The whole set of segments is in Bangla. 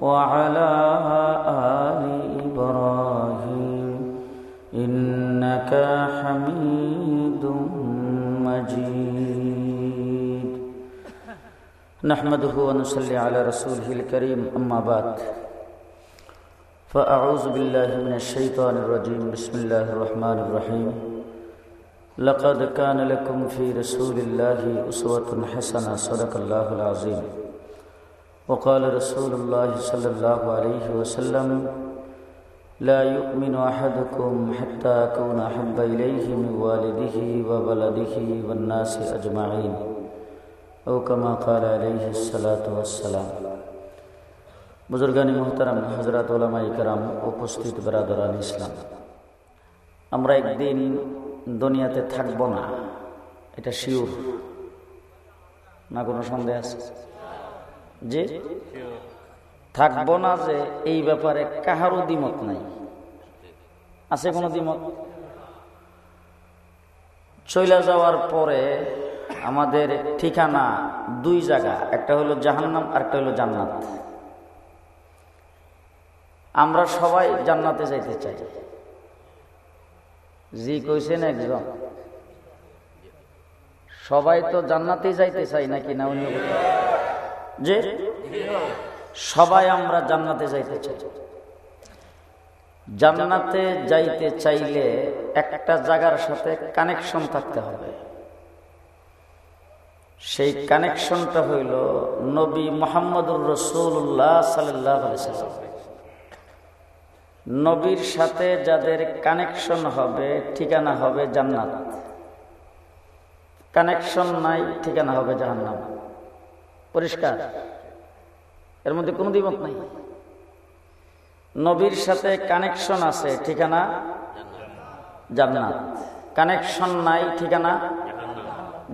وعلى آل إبراهيم إنك حميد مجيد. نحمده ونصلي على رسوله الكريم، أما بعد. فأعوذ بالله من الشيطان الرجيم. بسم الله الرحمن الرحيم. لقد كان لكم في رسول الله أسوة حسنة، صدق الله العظيم. وقال رسول الله صلى الله عليه وسلم لا يؤمن أحدكم حتى أكون أحب إليه من والده وولده والناس أجمعين أو كما قال عليه الصلاة والسلام বুজুর্গানি মোহতারাম হজরত ওলামা ইকরাম উপস্থিত বেরাদরান ইসলাম আমরা একদিন দুনিয়াতে থাকব না এটা শিওর না কোনো সন্দেহ আছে যে থাকব না যে এই ব্যাপারে কাহারও দ্বিমত নাই। আছে কোনো দ্বিমত? চলে যাওয়ার পরে আমাদের ঠিকানা দুই জায়গা, একটা হলো জাহান্নাম আর একটা হলো জান্নাত। আমরা সবাই জান্নাতে যাইতে চাই। জি কইছেন একজন। সবাই তো জান্নাতে যাইতে চাই নাকি না অন্য যে সবাই আমরা জান্নাতে যাইতে চাই। জান্নাতে যাইতে চাইলে একটা জায়গার সাথে কানেকশন থাকতে হবে। সেই কানেকশনটা হইল নবী মোহাম্মদুর রসুল্লাহ সাল্লাহ নবীর সাথে যাদের কানেকশন হবে, ঠিকানা হবে জান্নাত। কানেকশন নাই, ঠিকানা হবে জাহান্নাম। পরিষ্কার। এর মধ্যে কোনো দ্বিমত নাই। নবীর সাথে কানেকশন আছে, ঠিকানা? জান্নাত। কানেকশন নাই, ঠিকানা?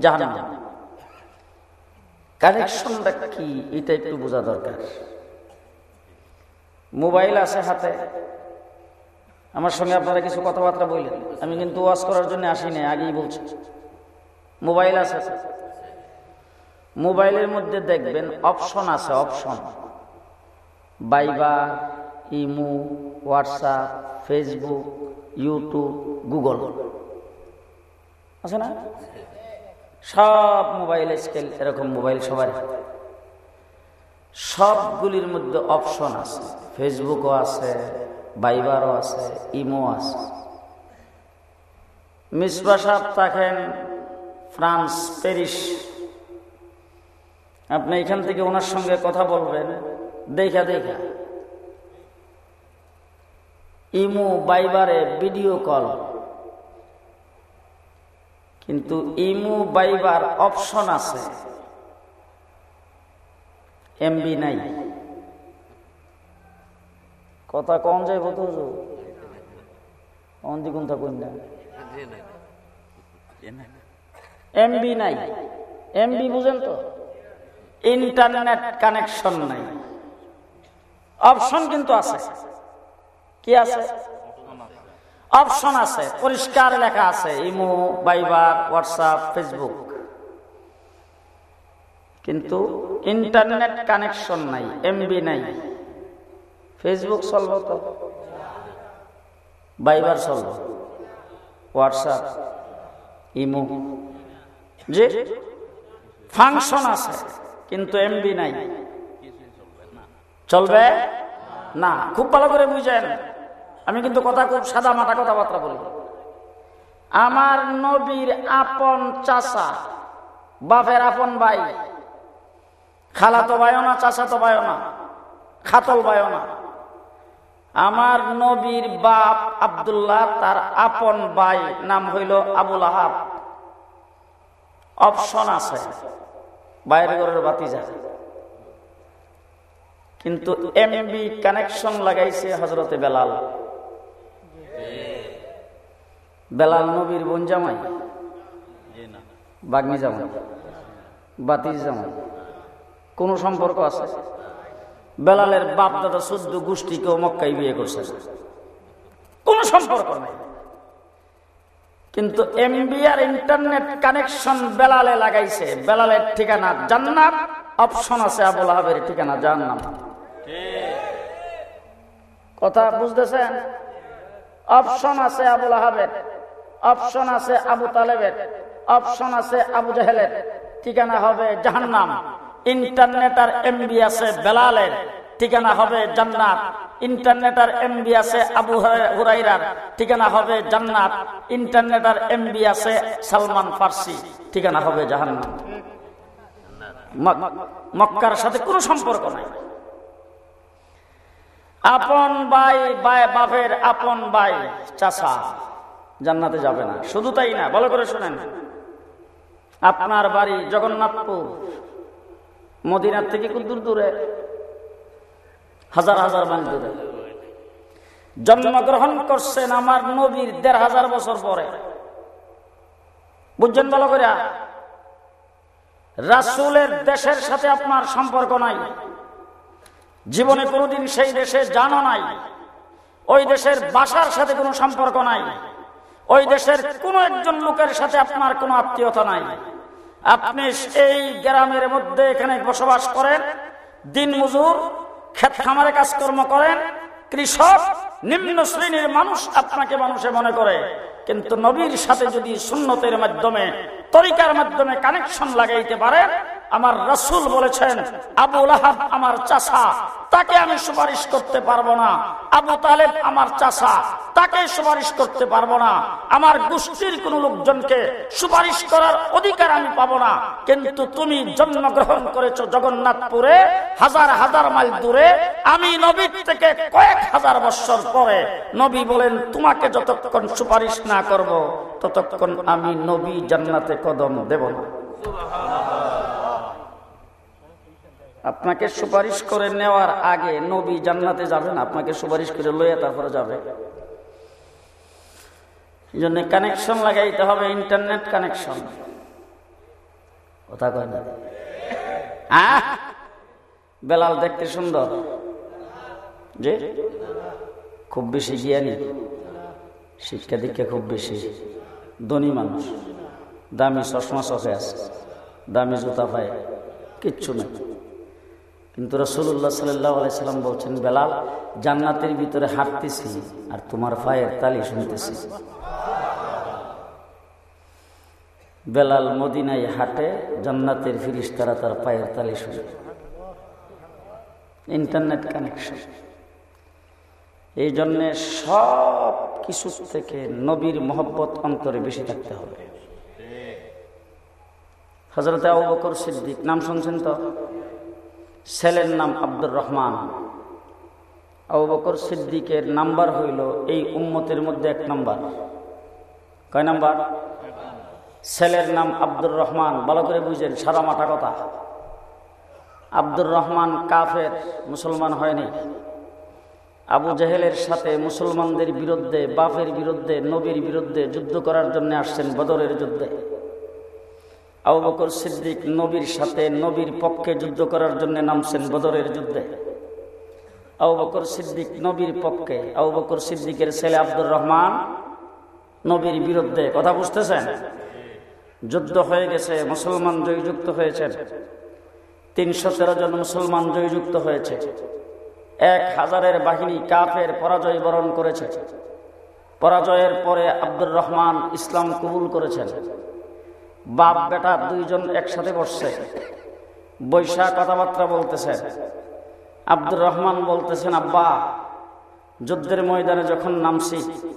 জাহান্নাম। কানেকশনটা কি, এটা একটু বোঝা দরকার। মোবাইল আছে হাতে। আমার সঙ্গে আপনারা কিছু কথাবার্তা বললেন। আমি কিন্তু ওয়াজ করার জন্য আসিনি, আগেই বলছি। মোবাইল আছে। মোবাইলের মধ্যে দেখবেন অপশন আছে, অপশন। বাইবা, ইমু, হোয়াটসঅ্যাপ, ফেসবুক, ইউটিউব, গুগল। আছে না? সব মোবাইল স্কেল এরকম মোবাইল সবার। সবগুলির মধ্যে অপশন আছে। ফেসবুকও আছে, বাইবারও আছে, ইমো আছে। মিসবা সাহেব থাকেন ফ্রান্স, প্যারিস। আপনি এখান থেকে ওনার সঙ্গে কথা বলবেন, দেখা দেখা। ইমু বাইবারে ভিডিও কল। কিন্তু ইমু বাইবার অপশন আছে। এমবি নাই। কথা কম যাইব তো অন্দি কোনটা কোন এমবি নাই। এমবি বুঝেন তো? ইন্টারনেট কানেকশন নাই। অপশন কিন্তু আছে। কি আছে? অপশন আছে। পরিষ্কার লেখা আছে। Imo Viber WhatsApp, Facebook. কিন্তু ইন্টারনেট কানেকশন নাই, এমবি নাই। ফেসবুক চলব তো? বাইবার চলব? WhatsApp, imo. যে ফাংশন আছে। কিন্তু এমবি নাই। চলবে? না খুব ভালো করে বুঝেন। আমি কিন্তু কথা খুব সাদা মাটা কথাবার্তা বলি। আমার নবীর আপন চাষা বাপের আপন ভাই খালা তো বায়ো না চাষা তো বায়ো না খাতল বায়ো না। আমার নবীর বাপ আবদুল্লাহ তার আপন ভাই নাম হইল আবুল আহাব। অপশন আছে। বাইরে ঘরের বাতি যায় কিন্তু এমবি কানেকশন লাগাইছে হজরতে বেলাল। বেলাল নবীর বোন জামাই। বাগ্নি জামাই। বাতির জামাই। কোন সম্পর্ক আছে? বেলালের বাপ দাদা চোদ্দ গোষ্ঠীকেও মক্কাই বিয়ে করছে। কোন সম্পর্ক নাই। কিন্তু এমবি আর ইন্টারনেট কানেকশন বেলালে লাগাইছে। বেলালের ঠিকানা জান্নাত, অপশন আছে আবুল আহাবের ঠিকানা জান্নাত কথা বুঝতেছেন? অপশন আছে আবুল আহাবের, অপশন আছে আবু তালেবের, অপশন আছে আবু জাহেলের, ঠিকানা হবে জাহান্নাম। ইন্টারনেট আর এমবি আছে বেলালের। ঠিকানা হবে জান্নাত। ইন্টারনেটার এমবি আছে আবু হুরাইরার। ঠিকানা হবে জান্নাত। ইন্টারনেট আর এমবি আছে সালমান ফার্সি। ঠিকানা হবে জাহান্নাম। মক্কার সাথে কোনো সম্পর্ক নাই। আপন ভাই ভাই, বাপের আপন ভাই চাষা জান্নাতে যাবে না। শুধু তাই না, ভালো করে শোনেন। আপনার বাড়ি জগন্নাথপুর। মদিনার থেকে খুব দূর দূরে। হাজার হাজার মাইল দূরে জন্মগ্রহণ করছেন আমার নবীর দেড় হাজার বছর পরে। বুঝছেন ভালো করে রাসুলের দেশের সাথে আপনার সম্পর্ক নাই। জীবনে কোনোদিন সেই দেশে জানো নাই। ওই দেশের বাসার সাথে কোনো সম্পর্ক নাই। ওই দেশের কোনো একজন লোকের সাথে আপনার কোনো আত্মীয়তা নাই। আপনি এই গ্রামের মধ্যে এখানে বসবাস করেন। দিন মজুর ক্ষেত খামারে কাজকর্ম করেন, কৃষক, নিম্ন শ্রেণির মানুষ আপনাকে মানুষে মনে করে। কিন্তু নবীর সাথে যদি সুন্নতের মাধ্যমে, তরিকার মাধ্যমে কানেকশন লাগাইতে পারেন আমার রসুল বলেছেন, আবু লাহাব আমার চাষা, তাকে আমি সুপারিশ করতে পারব না। আবু তালেব আমার চাষা, তাকে সুপারিশ করতে পারব না। আমার গোষ্ঠীর কোন লোকজনকে সুপারিশ করার অধিকার আমি পাবো না। কিন্তু তুমি জন্মগ্রহণ করেছ জগন্নাথপুরে, হাজার হাজার মাইল দূরে। আমি নবীর থেকে কয়েক হাজার বছর পরে নবী বলেন, তোমাকে যতক্ষণ সুপারিশ না করব, ততক্ষণ আমি নবী জান্নাতে কদম দেব না। আপনাকে সুপারিশ করে নেওয়ার আগে নবী জান্নাতে যাবেন, আপনাকে সুপারিশ করে লইয়া তারপরে যাবে। এই জন্য কানেকশন লাগাইতে হবে ইন্টারনেট কানেকশন কথা কয় না? বেলাল দেখতে সুন্দর। যে? খুব বেশি জ্ঞানী। শিক্ষা দীক্ষা খুব বেশি। ধনী মানুষ। দামি চশমা চোখে আছে। দামি জুতা পায়। কিচ্ছু নেই। কিন্তু রসুল্লাহ সাল্লাহ আলাইসাল্লাম বলছেন, বেলাল, জান্নাতের ভিতরে হাঁটতেছি আর তোমার পায়ের তালি শুনতেছি। বেলাল মদিনায় হাঁটে, জান্নাতের ফিরিস তারা তার পায়ের তালি শুনে। Internet connection. এই জন্যে সব কিছু থেকে নবীর মহব্বত অন্তরে বেশি থাকতে হবে। হজরত আবু বকর সিদ্দিক, নাম শুনছেন তো? ছেলের নাম আব্দুর রহমান। আবু বকর সিদ্দিকের নাম্বার হইল এই উম্মতের মধ্যে এক নাম্বার। কয় নাম্বার? ছেলের নাম আব্দুর রহমান। ভালো করে বুঝেন, সারা মাথা কথা। আব্দুর রহমান কাফের, মুসলমান হয়নি। আবু জাহেলের সাথে মুসলমানদের বিরুদ্ধে বাফের বিরুদ্ধে, নবীর বিরুদ্ধে যুদ্ধ করার জন্য আসছেন বদরের যুদ্ধে। আবু বকর সিদ্দিক নবীর সাথে নবীর পক্ষে যুদ্ধ করার জন্য নামছেন বদরের যুদ্ধে। আবু বকর সিদ্দিক নবীর পক্ষে, আবু বকর সিদ্দিকের ছেলে আব্দুর রহমান নবীর বিরুদ্ধে কথা বুঝতেছেন? যুদ্ধ হয়ে গেছে, মুসলমান জয়যুক্ত হয়েছেন। তিনশো তেরো জন মুসলমান জয়যুক্ত হয়েছে। এক হাজারের বাহিনী কাফের পরাজয় বরণ করেছে। পরাজয়ের পরে আব্দুর রহমান ইসলাম কবুল করেছেন। বাপ, বেটা দুইজন একসাথে বসছে। বৈশাখ কথাবার্তা বলতেছেন আব্দুর রহমান বলতেছেন, আব্বা, যুদ্ধের ময়দানে যখন নামছি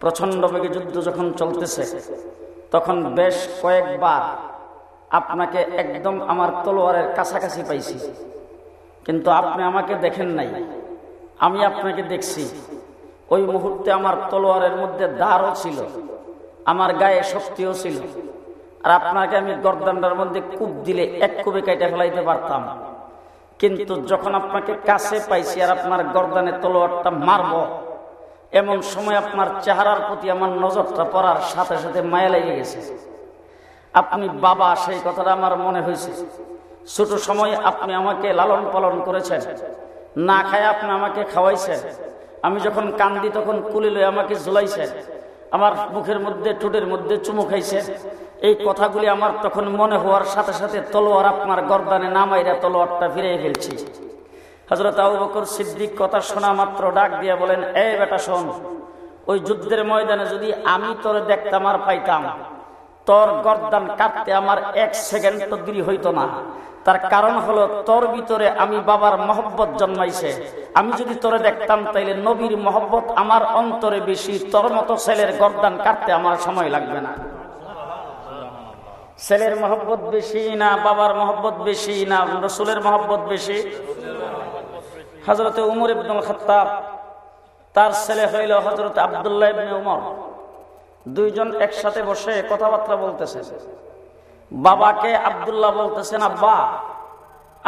প্রচণ্ড বেগে যুদ্ধ যখন চলতেছে, তখন বেশ কয়েকবার আপনাকে একদম আমার তলোয়ারের কাছাকাছি পাইছি। কিন্তু আপনি আমাকে দেখেন নাই। আমি আপনাকে দেখছি। ওই মুহূর্তে আমার তলোয়ারের মধ্যে দাঁড়ও ছিল। আমার গায়ে শক্তিও ছিল। আর আপনাকে আমি গরদান্ডার মধ্যে কূপ দিলে এক কুবে কেটে ফেলাইতে পারতাম। কিন্তু যখন আপনাকে কাছে পাইছি আর আপনার গরদানে তলোয়ারটা মারব, এমন সময় আপনার চেহারার প্রতি আমার নজরটা পড়ার সাথে সাথে মায়া লেগে গেছে। আপনি বাবা, সেই কথাটা আমার মনে হয়েছে। ছোট সময় আপনি আমাকে লালন পালন করেছেন। না খায় আপনি আমাকে খাওয়াইছেন। আমি যখন কান্দি তখন কুলে লয়ে আমাকে ঝুলাইছেন। আমার মুখের মধ্যে, ঠোঁটের মধ্যে চুমু খাইছেন। এই কথাগুলি আমার তখন মনে হওয়ার সাথে সাথে তলোয়ার আপনার গর্দানে নামাইরা তলোয়ারটা ফিরিয়ে ফেলছি। হজরত আবু বকর সিদ্দিক কথা শোনা মাত্র ডাক দিয়া বলেন, এ বেটা শোন, ওই যুদ্ধের ময়দানে যদি আমি তোরে দেখতাম আর পাইতাম, তোর গর্দান কাটতে আমার এক সেকেন্ড তো দেরি হইতো না। তার কারণ হলো তোর ভিতরে আমি বাবার মহব্বত জন্মাইছে। আমি যদি তোরে দেখতাম তাইলে নবীর মহব্বত আমার অন্তরে বেশি, তোর মতো ছেলের গর্দান কাটতে আমার সময় লাগবে না। ছেলের মহব্বত বেশি না বাবার মহব্বত বেশি না রসুলের মহব্বত বেশি? হজরতে উমর ইবনুল খত্তাব, তার ছেলে হইল হজরত আবদুল্লাহ ইবনে উমর। দুইজন একসাথে বসে কথাবার্তা বলতেছে। বাবাকে আবদুল্লাহ বলতেছেন, আব্বা,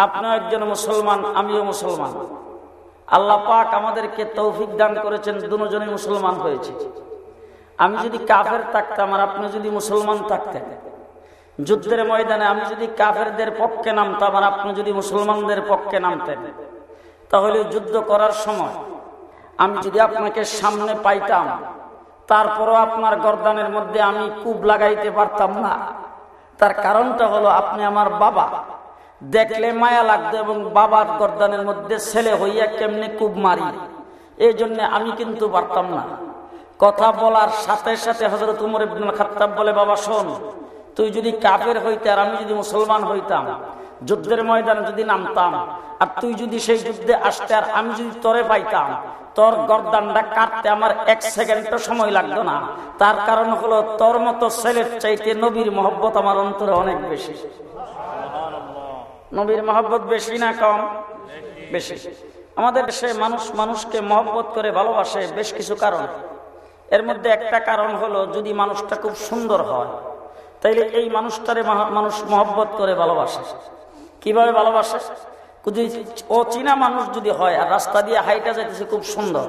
আপনিও একজন মুসলমান, আমিও মুসলমান। আল্লাহ পাক আমাদেরকে তৌফিক দান করেছেন, দুজনই মুসলমান হয়েছে। আমি যদি কাফের থাকতাম আর আপনি যদি মুসলমান থাকতেন যুদ্ধের ময়দানে আমি যদি কাফেরদের পক্ষে নামতাম আর আপনি যদি মুসলমানদের পক্ষে নামতেন, তাহলে যুদ্ধ করার সময় আমি যদি আপনাকে সামনে পাইতাম, তারপরও আপনার গরদানের মধ্যে আমি কূপ লাগাইতে পারতাম না। তার কারণটা হলো আপনি আমার বাবা। দেখলে মায়া লাগতো এবং বাবার গরদানের মধ্যে ছেলে হইয়া কেমনে কূপ মারি। এই জন্য আমি কিন্তু পারতাম না। কথা বলার সাথে সাথে হজরত উমর ইবনুল খাত্তাব বলে, বাবা, শোন তুই যদি কাফের হইতে আর আমি যদি মুসলমান হইতাম, যুদ্ধের ময়দানে যদি নামতাম, আর তুই যদি সেই যুদ্ধে আসতে আর আমি যদি তরে পাইতাম, তোর গরদানটা কাটতে আমার এক সেকেন্ডও সময় লাগতো না। তার কারণ হলো তোর মতো ছেলের চাইতে নবীর মহব্বত আমার অন্তরে অনেক বেশি। নবীর মহব্বত বেশি না কম? বেশি। আমাদের দেশে মানুষ মানুষকে মহব্বত করে ভালোবাসে বেশ কিছু কারণ। এর মধ্যে একটা কারণ হলো যদি মানুষটা খুব সুন্দর হয় তাইলে এই মানুষটারে মানুষ মহব্বত করে ভালোবাসে। কীভাবে ভালোবাসে? যদি ও চীনা মানুষ যদি হয়, আর রাস্তা দিয়ে হাইটা যাইতেছে খুব সুন্দর।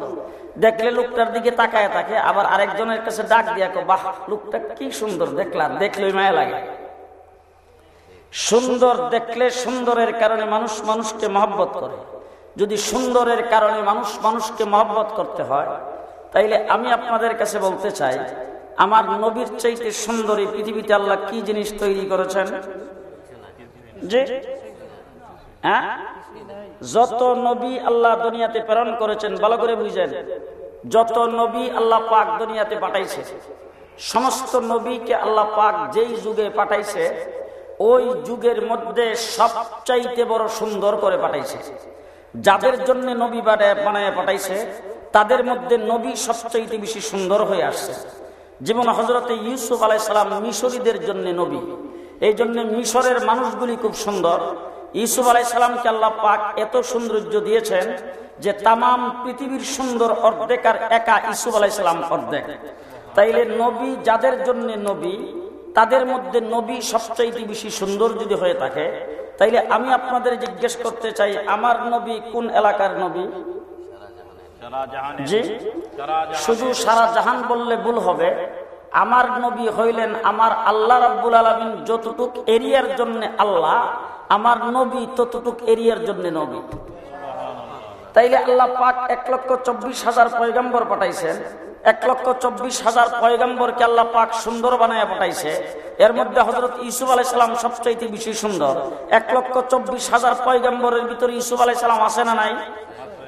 দেখলে লোকটার দিকে তাকায় থাকে, আবার আরেকজনের কাছে ডাক দিয়া বাহ, লোকটা কি সুন্দর দেখলা দেখলে মায়া লাগে। সুন্দর দেখলে সুন্দরের কারণে মানুষ মানুষকে মহব্বত করে। যদি সুন্দরের কারণে মানুষ মানুষকে মহব্বত করতে হয়, তাইলে আমি আপনাদের কাছে বলতে চাই আমার নবীর চাইতে সুন্দরী পৃথিবীতে আল্লাহ কি জিনিস তৈরি করেছেন? যে হ্যাঁ? যত নবী আল্লাহ দুনিয়াতে প্রেরণ করেছেন, ভালো করে বুঝেন। যত নবী আল্লাহ পাক দুনিয়াতে পাঠাইছে, সমস্ত নবীকে আল্লাহ পাক যেই যুগে পাঠাইছে, ওই যুগের মধ্যে সবচাইতে বড় সুন্দর করে পাঠাইছে। যাদের জন্য নবী বানায় পাঠাইছে, তাদের মধ্যে নবী সবচাইতে বেশি সুন্দর হয়ে আসছে। যেমন হজরতে ইউসুফ আলাইসালাম মিশরীদের জন্য নবী। এই জন্য মিশরের মানুষগুলি খুব সুন্দর। ইউসুফ আলাইসালামকে আল্লাহ পাক এত সৌন্দর্য দিয়েছেন যে তাম পৃথিবীর সুন্দর অর্ধেক আর একা ইসুফ আলাইসালাম অর্ধেক। তাইলে নবী যাদের জন্য নবী, তাদের মধ্যে নবী সবচাইতে বেশি সুন্দর যদি হয়ে থাকে, তাইলে আমি আপনাদের জিজ্ঞেস করতে চাই, আমার নবী কোন এলাকার নবী? জি শুধু সারা জাহান বললে ভুল হবে। আমার নবী হইলেন আমার আল্লাহ রাব্বুল আলমিন যতটুক এরিয়ার জন্য আল্লাহ আমার নবী ততটুক এরিয়ার জন্য নবী। তাইলে আল্লাহ পাক এক লক্ষ চব্বিশ হাজার পয়গাম্বর পাঠাইছেন। এক লক্ষ চব্বিশ হাজার পয়গাম্বরকে আল্লাহ পাক সুন্দর বানায় পাঠাইছে। এর মধ্যে হজরত ইসুফ আলাইসালাম সবচাইতে বেশি সুন্দর। এক লক্ষ চব্বিশ হাজার পয়গাম্বরের ভিতরে ইসুফ আলাইসালাম আছে না নাই?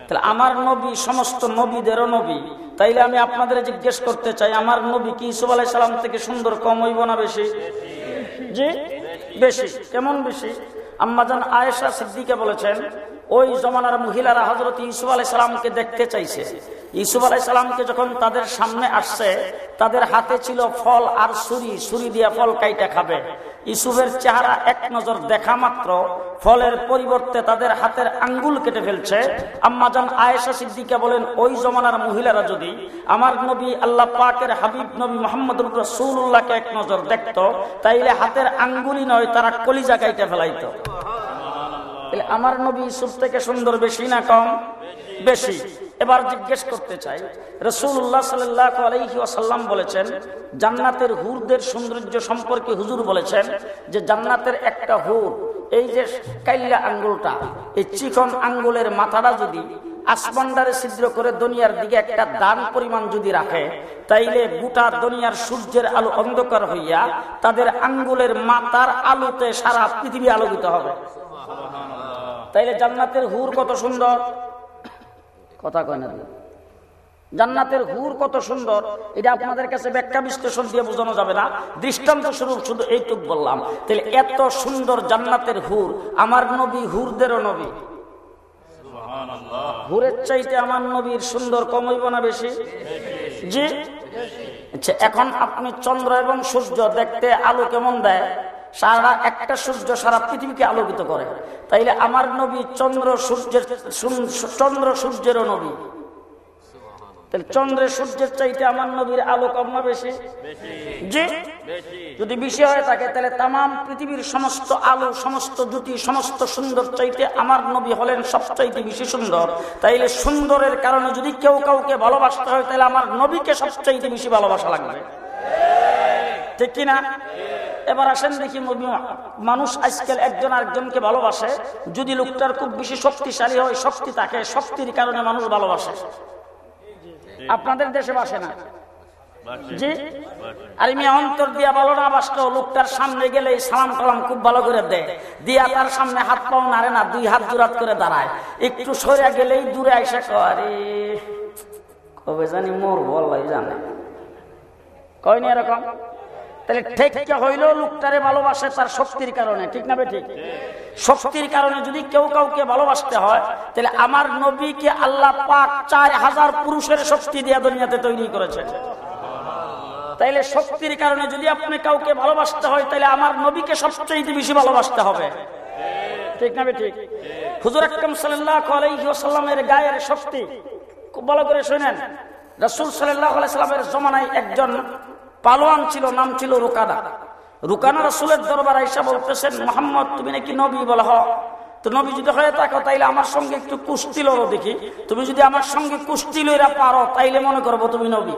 তাহলে আমার নবী, সমস্ত নবীদেরও নবী। তাইলে আমি আপনাদের জিজ্ঞেস করতে চাই, আমার নবী কি ইসুফ আলাই সালাম থেকে সুন্দর কম হইব না বেশি? জি? বেশি। কেমন বেশি? আম্মাজান আয়েশা সিদ্দিকে বলেছেন ওই জমানার মহিলারা হজরত ইসুফ আলাই সালামকে দেখতে চাইছে। ইসুফ আলাই সালামকে যখন তাদের সামনে আসছে, তাদের হাতে ছিল ফল আর সুরি সুরি দিয়া ফল কাইটা খাবে। ইসুফের চেহারা এক নজর দেখা মাত্র, ফলের পরিবর্তে তাদের হাতের আঙ্গুল কেটে ফেলছে। আম্মাজান আয়েশা সিদ্দিকা বলেন, ওই জমানার মহিলারা যদি আমার নবী আল্লাহ পাকের হাবিব নবী মোহাম্মদ রসুল্লাহকে এক নজর দেখত, তাইলে হাতের আঙ্গুলি নয়, তারা কলিজা কাইটা ফেলাইতো। আমার নবী ইসুফ থেকে সুন্দর বেশি না কম? বেশি। এবার জিজ্ঞেস করতে চাই রসুল্লাহ সাল্লাম বলেছেন, জান্নাতের হুরদের সৌন্দর্য সম্পর্কে হুজুর বলেছেন যে জান্নাতের একটা হুর, এই যে কাইল্লা আঙ্গুলটা, এই চিকন আঙ্গুলের মাথাটা যদি আসমানদারে ছিদ্র করে দুনিয়ার দিকে একটা দান পরিমাণ যদি রাখে, তাইলে গোটা দুনিয়ার সূর্যের আলো অন্ধকার হইয়া তাদের আঙ্গুলের মাথার আলোতে সারা পৃথিবী আলোকিত হবে। তাইলে জান্নাতের হুর কত সুন্দর? কথা কয় না জান্নাতের হুর কত সুন্দর এটা আপনাদের কাছে ব্যাখ্যা বিশ্লেষণ দিয়ে বোঝানো যাবে না। দৃষ্টান্ত স্বরূপ শুধু এইটুক বললাম। তাহলে এত সুন্দর জান্নাতের হুর আমার নবী হুরদেরও নবী। হুরের চাইতে আমার নবীর সুন্দর কমইব না বেশি? জি? আচ্ছা এখন আপনি চন্দ্র এবং সূর্য দেখতে আলো কেমন দেয়? সারা একটা সূর্য সারা পৃথিবীকে আলোকিত করে। তাইলে আমার নবী চন্দ্র সূর্যের চন্দ্র সূর্যেরও নবী। তাহলে চন্দ্রের সূর্যের চাইতে আমার নবীর আলো কম না বেশি? জি? যদি বেশি হয়ে থাকে তাহলে তাম পৃথিবীর সমস্ত আলো, সমস্ত জুতি সমস্ত সুন্দর চাইতে আমার নবী হলেন সবচাইতে বেশি সুন্দর। তাইলে সুন্দরের কারণে যদি কেউ কাউকে ভালোবাসতে হয় তাহলে আমার নবীকে সবচাইতে বেশি ভালোবাসা লাগবে। ঠিক কিনা? এবার আসেন দেখি মানুষ আজকাল একজন আরেকজনকে ভালোবাসে। যদি লোকটার খুব বেশি শক্তিশালী হয়, শক্তি থাকে, শক্তির কারণে মানুষ ভালোবাসে। আপনাদের দেশে বাসে না? অন্তর দিয়া ভালো লোকটার সামনে খুব ভালো করে দেয়। দিয়া তার সামনে হাত পাও না, দুই হাত করে দাঁড়ায়। একটু গেলেই দূরে কবে জানি বলাই জানে। কয়নি এরকম? তাহলে ঠেকা হইলেও লোকটারে ভালোবাসে তার শক্তির কারণে, ঠিক না ঠিক? শক্তির কারণে যদি কেউ কাউকে ভালোবাসতে হয়, তাহলে আমার নবীকে আল্লাহ পাক চার হাজার পুরুষের শক্তি দিয়ে দুনিয়াতে তৈরি করেছে। তাইলে শক্তির কারণে যদি আপনি কাউকে ভালোবাসতে হয় তাহলে আমার নবীকে সবচেয়ে বেশি ভালোবাসতে হবে। ঠিক না ঠিক? হুজুর আকরম সাল্লামের গায়ের শক্তি খুব ভালো করে শোনেন। রসুল সাল্লাহ সাল্লামের জমানায় একজন পালোয়ান ছিল, নাম ছিল রুকানা। রুকানা রসুলের দরবার আইসা বলতেছেন, মোহাম্মদ, তুমি নাকি নবী? বলে, হ। তো নবী যদি হয়ে থাকো, তাইলে আমার সঙ্গে একটু কুস্তি লড়ো দেখি। তুমি যদি আমার সঙ্গে কুস্তি লইরা পারো, তাইলে মনে করব তুমি নবী।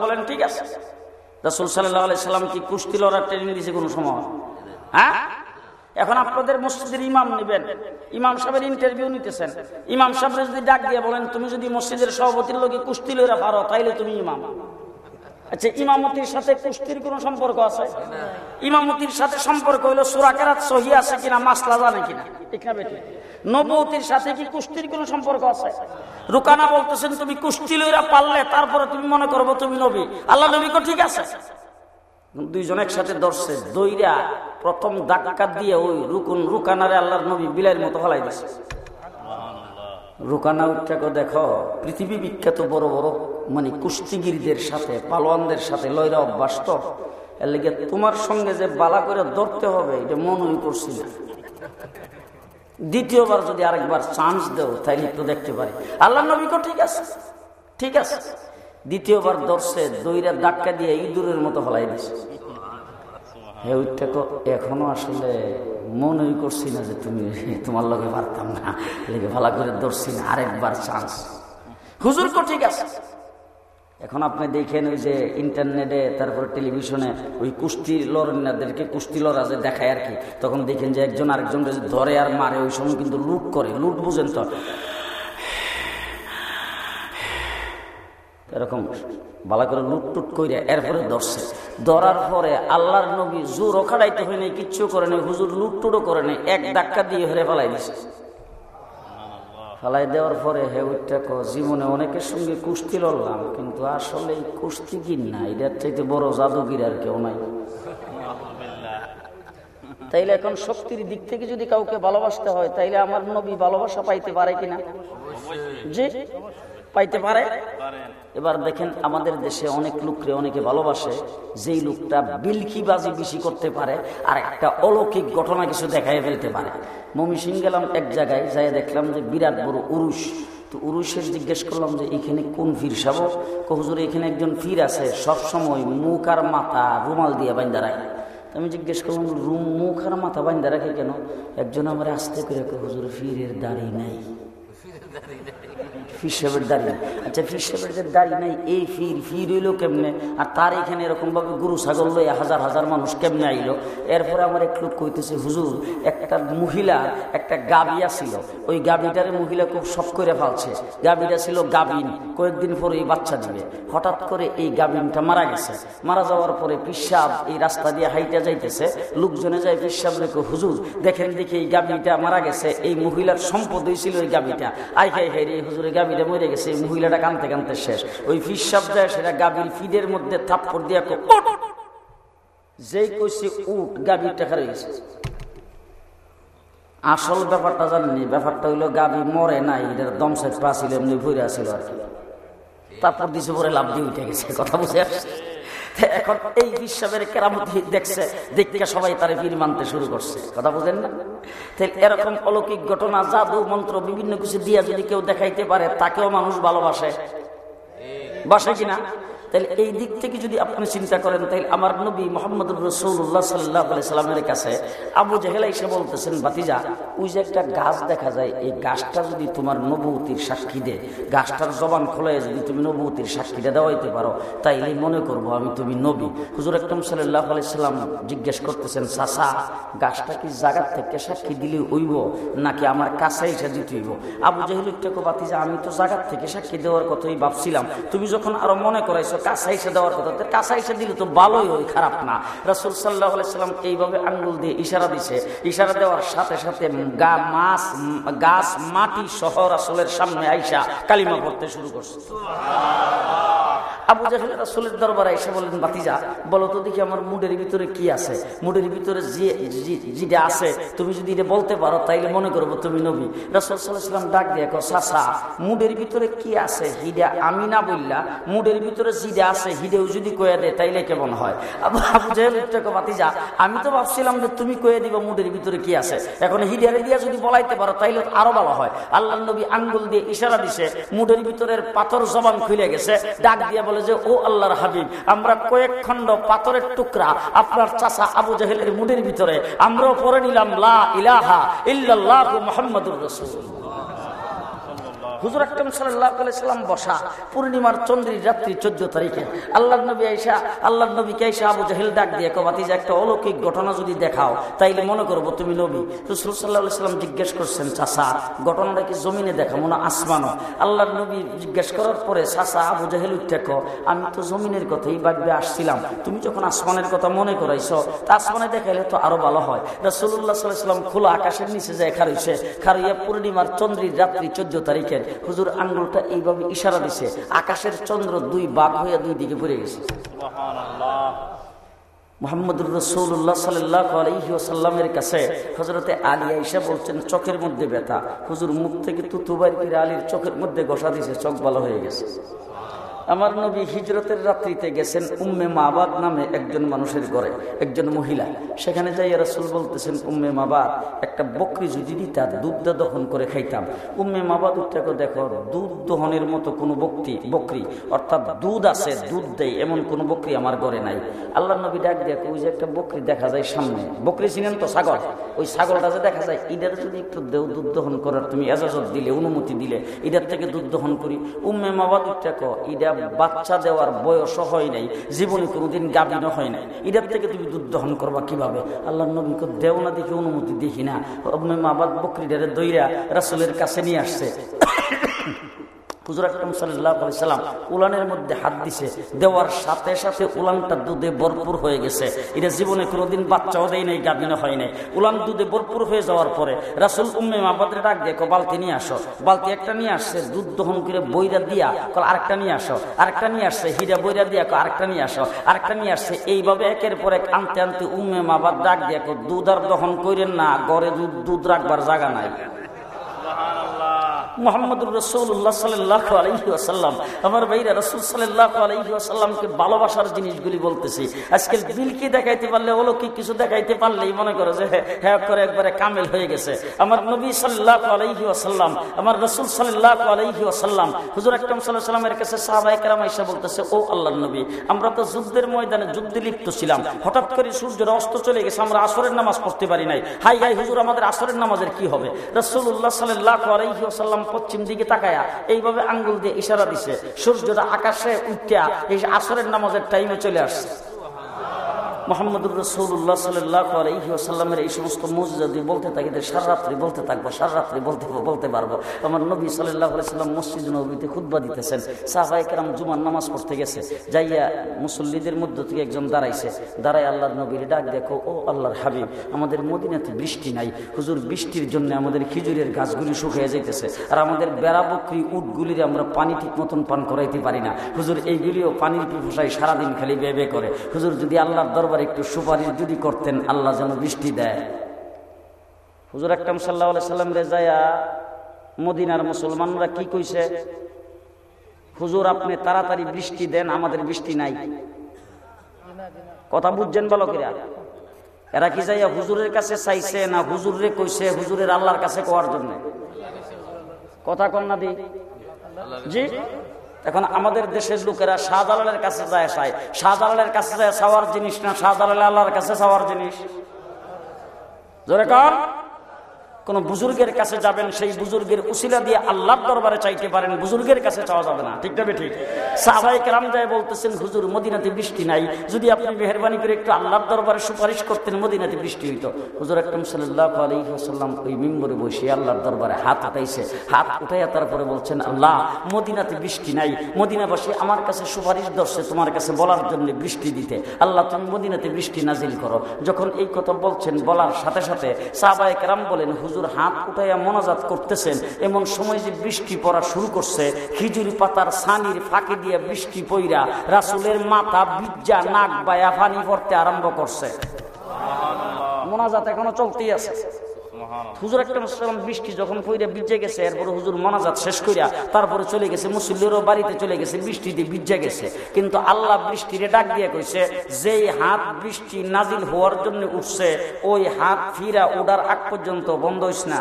বলেন, ঠিক আছে। সাল্লাহ কি কুস্তি লড়ার ট্রেনিং দিয়েছে কোনো সময়? হ্যাঁ? এখন আপনাদের মসজিদের ইমাম নেবেন। ইমাম সাহেবের ইন্টারভিউ নিতেছেন। ইমাম সাহেব যদি ডাক দিয়ে বলেন, তুমি যদি মসজিদের সভাপতির লোকে কুস্তি লইরা পারো, তাইলে তুমি ইমাম। আচ্ছা ইমামতির সাথে কুস্তির কোন সম্পর্ক আছে? ইমামতির সাথে সম্পর্ক হইল সুরাকেরাত সহি আছে কিনা, মাসলা জানে কিনা? নবতির সাথে কি কুস্তির কোন সম্পর্ক আছে? রুকানা বলতেছেন, তুমি কুস্তি লইরা পারলে, তারপরে তুমি মনে করব তুমি নবী। আল্লাহ নবী ঠিক আছে? দুইজন একসাথে দর্শে দইরা প্রথম ধাক্কা দিয়ে ওই রুকুন, রুকানারে আল্লাহর নবী বিলাইয়ের মতো ফলাই দিছে। রুকানা উঠাকে দেখো, পৃথিবী বিখ্যাত বড় বড় মানে কুস্তিগিরদের সাথে, পালোয়ানদের সাথে লয়রা অভ্যাস্ত। এর লেগে তোমার সঙ্গে যে বালা করে ধরতে হবে, এটা মনই করছি না। দ্বিতীয়বার যদি আরেকবার চান্স দেও, তাইলে একটু দেখতে পারি। আল্লাহ নবীকে ঠিক আছে ঠিক আছে। দ্বিতীয়বার দর্শে দইরা ধাক্কা দিয়ে ইঁদুরের মতো ফলাই দিছে। তো এখনও আসলে মনেই করছি না যে তুমি তোমার লগে পারতাম না, লেগে ভালো করে ধরছি না, আরেকবার চান্স হুজুর তো ঠিক আছে। এখন আপনি দেখেন ওই যে ইন্টারনেটে, তারপর টেলিভিশনে ওই কুস্তি লড়নাদেরকে কুস্তি লড়া যে দেখায় আর কি, তখন দেখেন যে একজন আরেকজন ধরে আর মারে, ওই সময় কিন্তু লুট করে, লুট বুঝেন তো। এরকম বালা করে লুটটুট করে এরপরে ধরছে। ধরার পরে আল্লাহর নবী জোরও খাড়াইতে হয় নাই কিচ্ছু করে নাই হুজুর লুটটুটও করে নাই এক ধাক্কা দিয়ে হরে ফেলাই দিছে। ফেলাই দেওয়ার পরে হে ওইটা ক জীবনে অনেকের সঙ্গে কুস্তি লড়লাম কিন্তু আসলে এই কুস্তিগির না এটার চাইতে বড় জাদুগির আর কেউ নাই। তাইলে এখন শক্তির দিক থেকে যদি কাউকে ভালোবাসতে হয় তাইলে আমার নবী ভালোবাসা পাইতে পারে কিনা? জি? পাইতে পারে? এবার দেখেন আমাদের দেশে অনেক লোকরে অনেকে ভালোবাসে যেই লোকটা বিলকিবাজি বেশি করতে পারে আর একটা অলৌকিক ঘটনা কিছু দেখাই ফেলতে পারে। মমি সিং গেলাম এক জায়গায় যাই দেখলাম যে বিরাট বড় উরুষ। তো উরুষের জিজ্ঞেস করলাম যে এখানে কোন ফির সাব? হুজুর এখানে একজন ফির আছে সব সময় মুখ আর মাথা রুমাল দিয়ে বাইন্দা রাখে। আমি জিজ্ঞেস করলাম রুম মুখ আর মাথা বাইন্দা রাখে কেন? একজন আমার আসতে করে হুজুর ফিরের দাড়ি নাই। ফির সাহেবের দাড়ি আচ্ছা ফির সাহেবের যে দাড়ি নাই, এই ফির ফির হইল কেমনে? আর তার এখানে এরকম ভাবে গরু, ছাগল লইয়া হাজার হাজার মানুষ কেমনে আইলো? এরপরে আমার এক লোক কইতেছে, হুজুর, একটা মহিলা, একটা গাবিয়া ছিল ওই গাবিটারে মহিলা খুব শখ করে ফালছে। গাবিটা ছিল গাবিন। কয়েকদিন পরে এই বাচ্চা দিবে। হঠাৎ করে এই গাবিনটা মারা গেছে। মারা যাওয়ার পরে পিসাব এই রাস্তা দিয়ে হাইটা যাইতেছে। লোকজনে যায় পিসাব রেখে হুজুর, দেখেন দেখি এই গাবিটা মারা গেছে। এই মহিলার সম্পদ হয়েছিল ওই গাবিটা। আই খাই হাই রে, হুজুর হুজুরের গাবিটা মরে গেছে, এই মহিলাটা কানতে কানতে শেষ। ওই ফিসাব যায়, সেটা গাভীর ফিদের মধ্যে থাপ্পড় দিয়ে উঠ! যেই কইছে উট গাবির টাকা রয়েছে আসল ব্যাপারটা জানেনি ব্যাপারটা হইল গাভী মরে নাই এটার দমসে পাছিল এমনি ভরে আসিল আর কি। তারপর দিছে পরে লাভ দিয়ে উঠে গেছে, কথা বুঝে আসছে। এখন এই বিশ্বের কেরামতি দেখছে দেখতে সবাই তার পীর মানতে শুরু করছে। কথা বুঝেন না? এরকম অলৌকিক ঘটনা, জাদু মন্ত্র বিভিন্ন কিছু দিয়ে যদি কেউ দেখাইতে পারে, তাকেও মানুষ ভালোবাসে। বাসে কিনা? তাহলে এই দিক থেকে যদি আপনি চিন্তা করেন, তাহলে আমার নবী মোহাম্মদ রসুল্লাহ সাল্লাহ সাল্লামের কাছে আবু জেহেলা এসে বলতেছেন বাতিজা ওই যে একটা গাছ দেখা যায়, এই গাছটা যদি তোমার নবুতির সাক্ষী দেয়, গাছটার জবান খোলাই যদি তুমি নবুতির সাক্ষীটা দেওয়াইতে পারো, তাইলে মনে করব আমি তুমি নবী। হুজুর আকরম সাল্লাহ আলাইসাল্লাম জিজ্ঞেস করতেছেন চাষা গাছটা কি জায়গার থেকে সাক্ষী দিলে হইব, নাকি আমার কাছে এসে দিতে হইব? আবু জেহেল একটু বাতিজা আমি তো জায়গার থেকে সাক্ষী দেওয়ার কথাই ভাবছিলাম। তুমি যখন আরও মনে করাইছো কাছা এসে দেওয়ার কথা কাছা এসে দিলে তো ভালোই হয়, খারাপ না। রসুল সাল্লাহ সাল্লাম এইভাবে আঙ্গুল দিয়ে ইশারা দিছে। ইশারা দেওয়ার সাথে সাথে গা, মাছ, গাছ, মাটি সহ রাসুলের সামনে আইসা কালিমা পড়তে শুরু করছে। আবু জাহেল রাসুলের দরবারে এসে বললেন বাতিজা বলো তো দেখি আমার মুডের ভিতরে কি আছে? মুডের ভিতরে যেটা আছে, তুমি যদি এটা বলতে পারো, তাইলে মনে করব তুমি নবী। রাসুল সাল্লাহাম ডাক দিয়ে সাসা মুডের ভিতরে কি আছে? হিডা, আমি না বললা মুডের ভিতরে যেটা আছে, হিডেও যদি কয়ে দেয়, তাইলে কেমন হয়? আবু আবু জাহেল বাতিজা আমি তো ভাবছিলাম যে তুমি কয়ে দিবা মুডের ভিতরে কি আছে। এখন হিডারে দিয়া যদি বলাইতে পারো, তাইলে আরও ভালো হয়। আল্লাহ নবী আঙ্গুল দিয়ে ইশারা দিছে, মুডের ভিতরের পাথর জবান খুলে গেছে, ডাক দিয়ে বলে যে, ও আল্লাহর হাবিব, আমরা কয়েক খণ্ড পাথরের টুকরা আপনার চাষা আবু জাহেলের মুডের ভিতরে, আমরাও পরে নিলাম, লা ইলাহা ইল্লাল্লাহ মুহাম্মাদুর রাসূল হুজুর আকরম সাল্লাম বসা, পূর্ণিমার চন্দ্রীর রাত্রি চোদ্দ তারিখে। আল্লাহ নবী আইসা আল্লাহ নবীকে আইসা আবু জাহিল ডাক দিয়ে কবাতি যে একটা অলৌকিক ঘটনা যদি দেখাও, তাইলে মনে করব তুমি নবী। রসুল সাল্লাহ সাল্লাম জিজ্ঞেস করছেন চাষা ঘটনাটা কি জমিনে দেখাবো মনে আসমানও। আল্লাহ নবী জিজ্ঞেস করার পরে চাষা আবু জাহেল উঠেকো আমি তো জমিনের কথাই ভাববে আসছিলাম। তুমি যখন আসমানের কথা মনে করাইছ, তা আসমানে দেখাইলে তো আরও ভালো হয়। রসুল্লাহ সাল্লাম খোলা আকাশের নিচে যায় খারইছে খারইয়া পূর্ণিমার চন্দ্রীর রাত্রি চোদ্দ তারিখের। হুজুর আঙ্গুলটা এইভাবে ইশারা দিছে। আকাশের চন্দ্র দুই বাঘ হইয়া দুই দিকে ঘুরে গেছে। মোহাম্মদুর রসৌল্লাহ সাল্লাহ কাছে হজরতে আলী আইসা বলছেন চোখের মধ্যে ব্যথা। হুজুর মুখ থেকে তুতুবাই করে আলীর চোখের মধ্যে ঘষা দিছে চোখ ভালো হয়ে গেছে। আমার নবী হিজরতের রাত্রিতে গেছেন উম্মে মাবাদ নামে একজন মানুষের ঘরে, একজন মহিলা। সেখানে যাই রাসুল বলতেছেন, উম্মে মাবাদ, একটা বকরি যদি দিতাম দুধটা দহন করে খাইতাম। উম্মে মাবাদ উত্তাকে দেখো, দুধ দহনের মতো কোনো বক্তি, বকরি, অর্থাৎ দুধ আছে, দুধ দেয় এমন কোনো বকরি আমার ঘরে নাই। আল্লাহ নবী ডাক দেখ ওই যে একটা বকরি দেখা যায় সামনে, বকরি চিনেন তো ছাগল? ওই ছাগলটা যে দেখা যায় ইটার যদি একটু দেও, দুধ দহন করার তুমি এজাজত দিলে, অনুমতি দিলে ইটার থেকে দুধ দহন করি। উম্মে মাবাদ উত্তাকে ইটা বাচ্চা দেওয়ার বয়সও হয় নাই, জীবনে কোনোদিন গাবিনও হয় নাই। এটার থেকে তুমি দুধ দহন করবা কীভাবে? আল্লাহ নবীকে দেও না দেখি অনুমতি দেখি না। মা মাবাদ বকরিডারে দইরা রাসুলের কাছে নিয়ে আসছে। হুজুর আকরম সাল্লাম উলানের মধ্যে হাত দিছে। দেওয়ার সাথে সাথে উলানটা দুধে ভরপুর হয়ে গেছে। এটা জীবনে কোনোদিন বাচ্চাও দেয় নাই গাভিনে হয় নাই। উলান দুধে ভরপুর হয়ে যাওয়ার পরে রাসুল উম্মে মাবাদের ডাক দেখো বালতি নিয়ে আসো। বালতি একটা নিয়ে আসছে, দুধ দহন করে বইরা দিয়া কল আরেকটা নিয়ে আসো। আরেকটা নিয়ে আসছে, হীরা বইরা দিয়া কল আরেকটা নিয়ে আসো। আরেকটা নিয়ে আসছে। এইভাবে একের পর এক আনতে আনতে উম্মে মাবাদ ডাক দেখো দুধ আর দহন করেন না গড়ে দুধ দুধ রাখবার জায়গা নাই। মোহাম্মদুর রসুল্লাহ সাল্লাহ আলহি আসাল্লাম আমার ভাইরা রসুল সাল্লাহ আলহি আসাল্লামকে ভালোবাসার জিনিসগুলি বলতেছি। আজকাল দিলকে দেখাইতে পারলে অলৌকিক কিছু দেখাইতে পারলেই মনে করো যে হ্যাঁ করে একবারে কামেল হয়ে গেছে। আমার নবী সাল্লাহ আলহি আসাল্লাম আমার রসুল সাল্লাহ আলহি আসাল্লাম হুজুর আকরম সাল্লাহ সাল্লামের কাছে সাহাবাই কারাম এসে বলতেছে, ও আল্লাহ নবী, আমরা তো যুদ্ধের ময়দানে যুদ্ধে লিপ্ত ছিলাম। হঠাৎ করে সূর্যের অস্ত চলে গেছে, আমরা আসরের নামাজ পড়তে পারি নাই। হাই হাই, হুজুর, আমাদের আসরের নামাজের কি হবে? রসুল্লাহ সাল্লাহ আলহি আসাল্লাম পশ্চিম দিকে তাকায়া এইভাবে আঙ্গুল দিয়ে ইশারা দিছে। সূর্যটা আকাশে উঠিয়া এই আসরের নামাজের টাইমে চলে আসছে। মোহাম্মদুর রসৌল্লাহ সাল্লাহ আলহি আসাল্লামের এই সমস্ত মসজিদ বলতে থাকি সারা রাত্রি বলতে থাকব, সারা রাত্রি বলতে বলতে পারব। আমার নবী সাল্লাহ সাল্লাম মসজিদ নবীতে খুদ্া দিতেছেন। সাহবাইকেরাম জুমার নামাজ পড়তে গেছে। যাইয়া মুসল্লিদের মধ্য থেকে একজন দাঁড়াইছে। দাঁড়াই আল্লাহর নবীর ডাক দেখো, ও আল্লাহর হাবিব, আমাদের মদিনাতে বৃষ্টি নাই। হুজুর, বৃষ্টির জন্য আমাদের খিজুরের গাছগুলি শুকিয়ে যাইতেছে। আর আমাদের বেড়া বকরি উটগুলির আমরা পানি ঠিক মতন পান করাইতে পারি না। হুজুর, এইগুলিও পানির পিপাসায় সারাদিন খালি বেবে করে। হুজুর, যদি আল্লাহর দরবার একটু সুপারিশ যদি করতেন, আল্লাহ যেন বৃষ্টি দেয়। হুজুর একটাম সাল্লাহ সাল্লাম রেজায়া মদিনার মুসলমানরা কি কইছে? হুজুর, আপনি তাড়াতাড়ি বৃষ্টি দেন, আমাদের বৃষ্টি নাই। কথা বুঝছেন বালকেরা এরা কি যাইয়া হুজুরের কাছে চাইছে না হুজুরে কইছে হুজুরের আল্লাহর কাছে কোয়ার জন্য? কথা কন্যা দি। জি? এখন আমাদের দেশের লোকেরা শাহজালালের কাছে যায় চায়। শাহজালালের কাছে যায় চাওয়ার জিনিস না, শাহজালাল আল্লাহর কাছে চাওয়ার জিনিস। জোরে কর কোন বুজুর্গের কাছে যাবেন, সেই বুজুর্গের উসিলা দিয়ে আল্লাহর দরবারে চাইতে পারেন, বুজুর্গের কাছে চাওয়া যাবে না। ঠিক তবে ঠিক? সাহাবাই কেরাম যায় বলতেছেন, হুজুর, মদিনাতে বৃষ্টি নাই। যদি আপনি মেহরবানি করে একটু আল্লাহর দরবারে সুপারিশ করতেন, মদিনাতে বৃষ্টি হইতো। হুজুর একদম সাল্লাহ আলহিহাসাল্লাম ওই মিম্বরে বসে আল্লাহর দরবারে হাত উঠাইছে। হাত উঠাইয়া তারপরে বলছেন, আল্লাহ, মদিনাতে বৃষ্টি নাই। মদিনাবাসী আমার কাছে সুপারিশ দর্শে তোমার কাছে বলার জন্য বৃষ্টি দিতে। আল্লাহ, তুমি মদিনাতে বৃষ্টি নাজিল করো। যখন এই কথা বলছেন বলার সাথে সাথে সাহাবাই কেরাম বলেন, হুজুর হুজুর হাত উঠাইয়া মনাজাত করতেছেন। এমন সময় যে বৃষ্টি পড়া শুরু করছে, খিজুরি পাতার সানির ফাঁকে দিয়ে বৃষ্টি পইরা রাসুলের মাথা বিজ্জা নাক, বায়া, পানি পড়তে আরম্ভ করছে। মোনাজাত এখনও চলতেই আছে। হুজুর একটা বৃষ্টি যখন কইরা বিজে গেছে এরপরে হুজুর মনাজাত শেষ করিয়া তারপরে চলে গেছে মুসল্লিরও বাড়িতে চলে গেছে বৃষ্টিতে বিজে গেছে। কিন্তু আল্লাহ বৃষ্টিরে ডাক দিয়ে কইছে যেই হাত বৃষ্টি নাজিল হওয়ার জন্য উঠছে ওই হাত ফিরা ওড়ার আগ পর্যন্ত বন্ধ হইস না।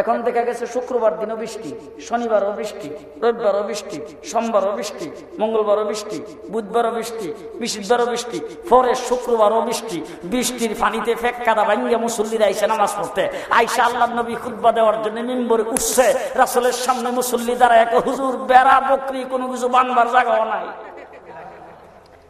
এখন দেখা গেছে শুক্রবার দিনও বৃষ্টি, শনিবারও বৃষ্টি, রবিবারও বৃষ্টি, সোমবারও বৃষ্টি, মঙ্গলবারও বৃষ্টি, বুধবারও বৃষ্টি, বৃহস্পতিবারও বৃষ্টি পরে শুক্রবারও বৃষ্টি, বৃষ্টির পানিতে ফেক কাদা ভাঙ্গিয়া মুসল্লিরা আইসে নামাজ পড়তে। আইসা আল্লাহ নবী খুদ্া দেওয়ার জন্য মিম্বরে উঠছে, রাসলের সামনে মুসল্লি দ্বারা এক, হুজুর, বেড়া, বকরি, কোনো কিছু বানবার জায়গাও নাই।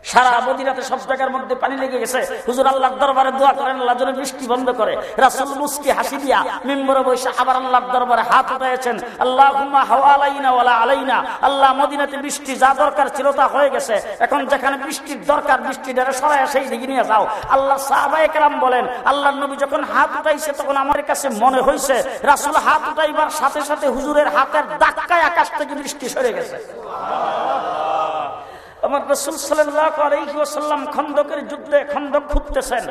সারা মদিনাতে সব জায়গার মধ্যে পানি লেগে গেছে। হুজুর আল্লাহ দরবারে দোয়া করেন, আল্লাহ যেন বৃষ্টি বন্ধ করে। রাসুল মুস্কি হাসি দিয়া মিম্বরে বসে আবার আল্লাহর দরবারে হাত উঠাইছেন আল্লাহ হাওয়া আলাইনা ওয়ালা আলাইনা। আল্লাহ মদিনাতে বৃষ্টি যা দরকার ছিল তা হয়ে গেছে। এখন যেখানে বৃষ্টির দরকার বৃষ্টি দ্বারা সরাই সেই দিকে নিয়ে যাও। আল্লাহ সাহাবাই কেরাম বলেন আল্লাহ নবী যখন হাত উঠাইছে তখন আমার কাছে মনে হয়েছে রাসুল হাত উঠাইবার সাথে সাথে হুজুরের হাতের দাক্কায় আকাশ থেকে বৃষ্টি সরে গেছে। আমার রসুল সাল্লাম খন্দকের যুদ্ধে খন্দক খুঁজতেছেন।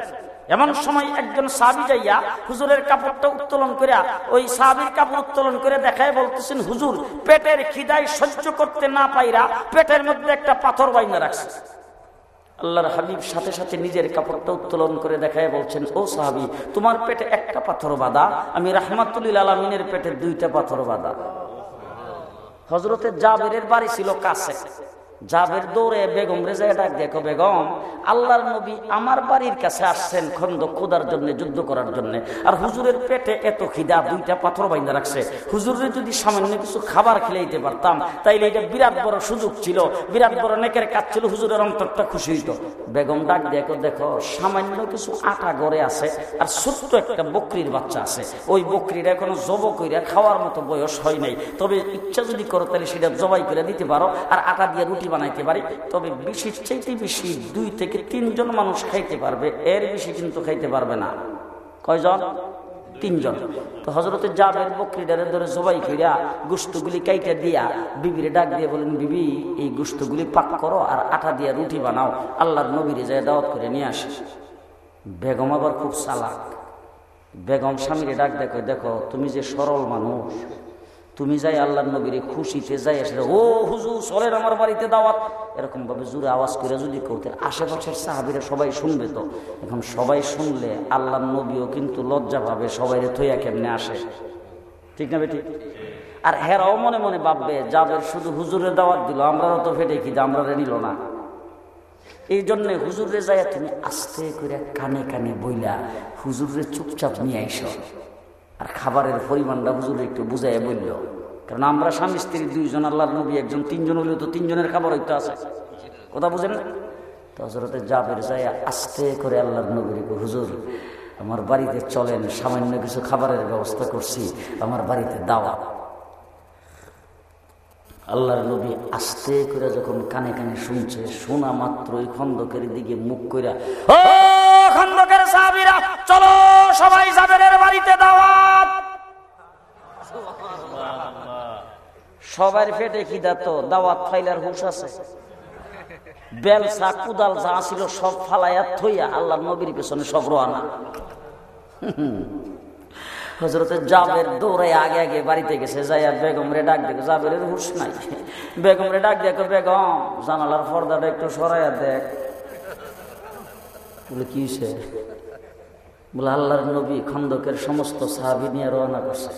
এমন সময় একজন সাবি যাইয়া হুজুরের কাপড়টা উত্তোলন করিয়া ওই সাবির কাপড় উত্তোলন করে দেখায় বলতেছেন, হুজুর, পেটের খিদায় সহ্য করতে না পাইরা পেটের মধ্যে একটা পাথর বাইনা রাখছে। আল্লাহর হাবিব সাথে সাথে নিজের কাপড়টা উত্তোলন করে দেখায় বলছেন, ও সাহাবি, তোমার পেটে একটা পাথর বাদা আমি রাহমাতুল্লিল আলমিনের পেটে দুইটা পাথর বাদা হজরতের জাবেরের বাড়ি ছিল কাছে। জাবের দৌড়ে বেগম রেজা ডাক দেখো বেগম আল্লাহর নবী আমার বাড়ির কাছে আসছেন খন্দ খোদার জন্য, যুদ্ধ করার জন্য। আর হুজুরের পেটে এত খিদা, দুইটা পাথর বাইন্দা রাখছে। হুজুরের যদি সামান্য কিছু খাবার খেলাইতে পারতাম, তাইলে এটা বিরাট বড় সুযোগ ছিল। বিরাট বড় নেকের কাজ ছিল, হুজুরের অন্তরটা খুশি হইতো। বেগম ডাক দেখো দেখো, সামান্য কিছু আটা গড়ে আছে, আর ছোট্ট একটা বকরির বাচ্চা আছে। ওই বকরিটা এখনও জব কইরা খাওয়ার মতো বয়স হয় নাই। তবে ইচ্ছা যদি করো তাহলে সেটা জবাই করে দিতে পারো। আর আটা দিয়ে রুটি বানাইতে পারি, তবে বেশির চাইতে বেশি দুই থেকে তিনজন মানুষ খাইতে পারবে, এর বেশি কিন্তু খাইতে পারবে না। কয়জন? তিনজন। তো ধরে দিয়া বিবিরে ডাক দিয়ে বলেন, বিবি, এই গুস্তগুলি পাক করো আর আটা দিয়া রুটি বানাও, আল্লাহর নবীরে যায় দাওয়াত করে নিয়ে আসে। বেগম আবার খুব চালাক। বেগম স্বামীরে ডাক দেখো দেখো, তুমি যে সরল মানুষ তুমি যাই আল্লাহ নবীরে খুশিতে যাই আসলে, ও হুজু সরের আমার বাড়িতে দাওয়াত। এরকম ভাবে জুড়ে আওয়াজ করে যদি করতে আশেপাশের সাহাবিরা সবাই শুনবে তো। এখন সবাই শুনলে আল্লাহ নবীও কিন্তু লজ্জা পাবে সবাই থইয়া কেমনে আসে? ঠিক না বেটি? আর হেরাও মনে মনে ভাববে যাদের শুধু হুজুরের দাওয়াত দিল আমরাও তো ফেটে কি আমরা নিল না। এই জন্য হুজুরে যায় তুমি আস্তে করে কানে কানে বইলা, হুজুরে চুপচাপ নিয়ে আইস। আর খাবারের পরিমাণটা হুজুরে একটু বুঝাই বলল। কারণ আমরা স্বামী, স্ত্রী, দুইজন, আল্লাহর নবী, একজন, তিনজন হলেও তো তিনজনের খাবার হইতে আছে। কথা বুঝেন না? তো হজরতে জাবের যায় আস্তে করে আল্লাহর নবীর হুজুর, আমার বাড়িতে চলেন, সামান্য কিছু খাবারের ব্যবস্থা করছি, আমার বাড়িতে দাওয়া। আল্লাহর নবী আস্তে করে যখন কানে কানে শুনছে, শোনা মাত্রই খন্দকের দিকে মুখ কইরা খন্দকের সাহাবীরা, চলো সবাই জাবেরের বাড়িতে দাওয়াত। সবার পেটে খিদা তো, দাওয়াত ফাইলার হুশ আছে। বেলসা, কুদাল যা ছিল সব ফালাইয়া থইয়া আল্লাহ নবীর পেছনে সব রোয়ানা হজরতের জাবের দৌড়ে আগে আগে বাড়িতে গেছে, যাইয়া বেগম রে ডাক দেখো জাবের হুশ নাই। বেগম রে ডাক দেখো, বেগম, জানালার পর্দাটা একটু সরাইয়া দেখ। বলে কি হয়েছে বলে আল্লাহর নবী খন্দকের সমস্ত সাহাবি নিয়ে রওনা করছে।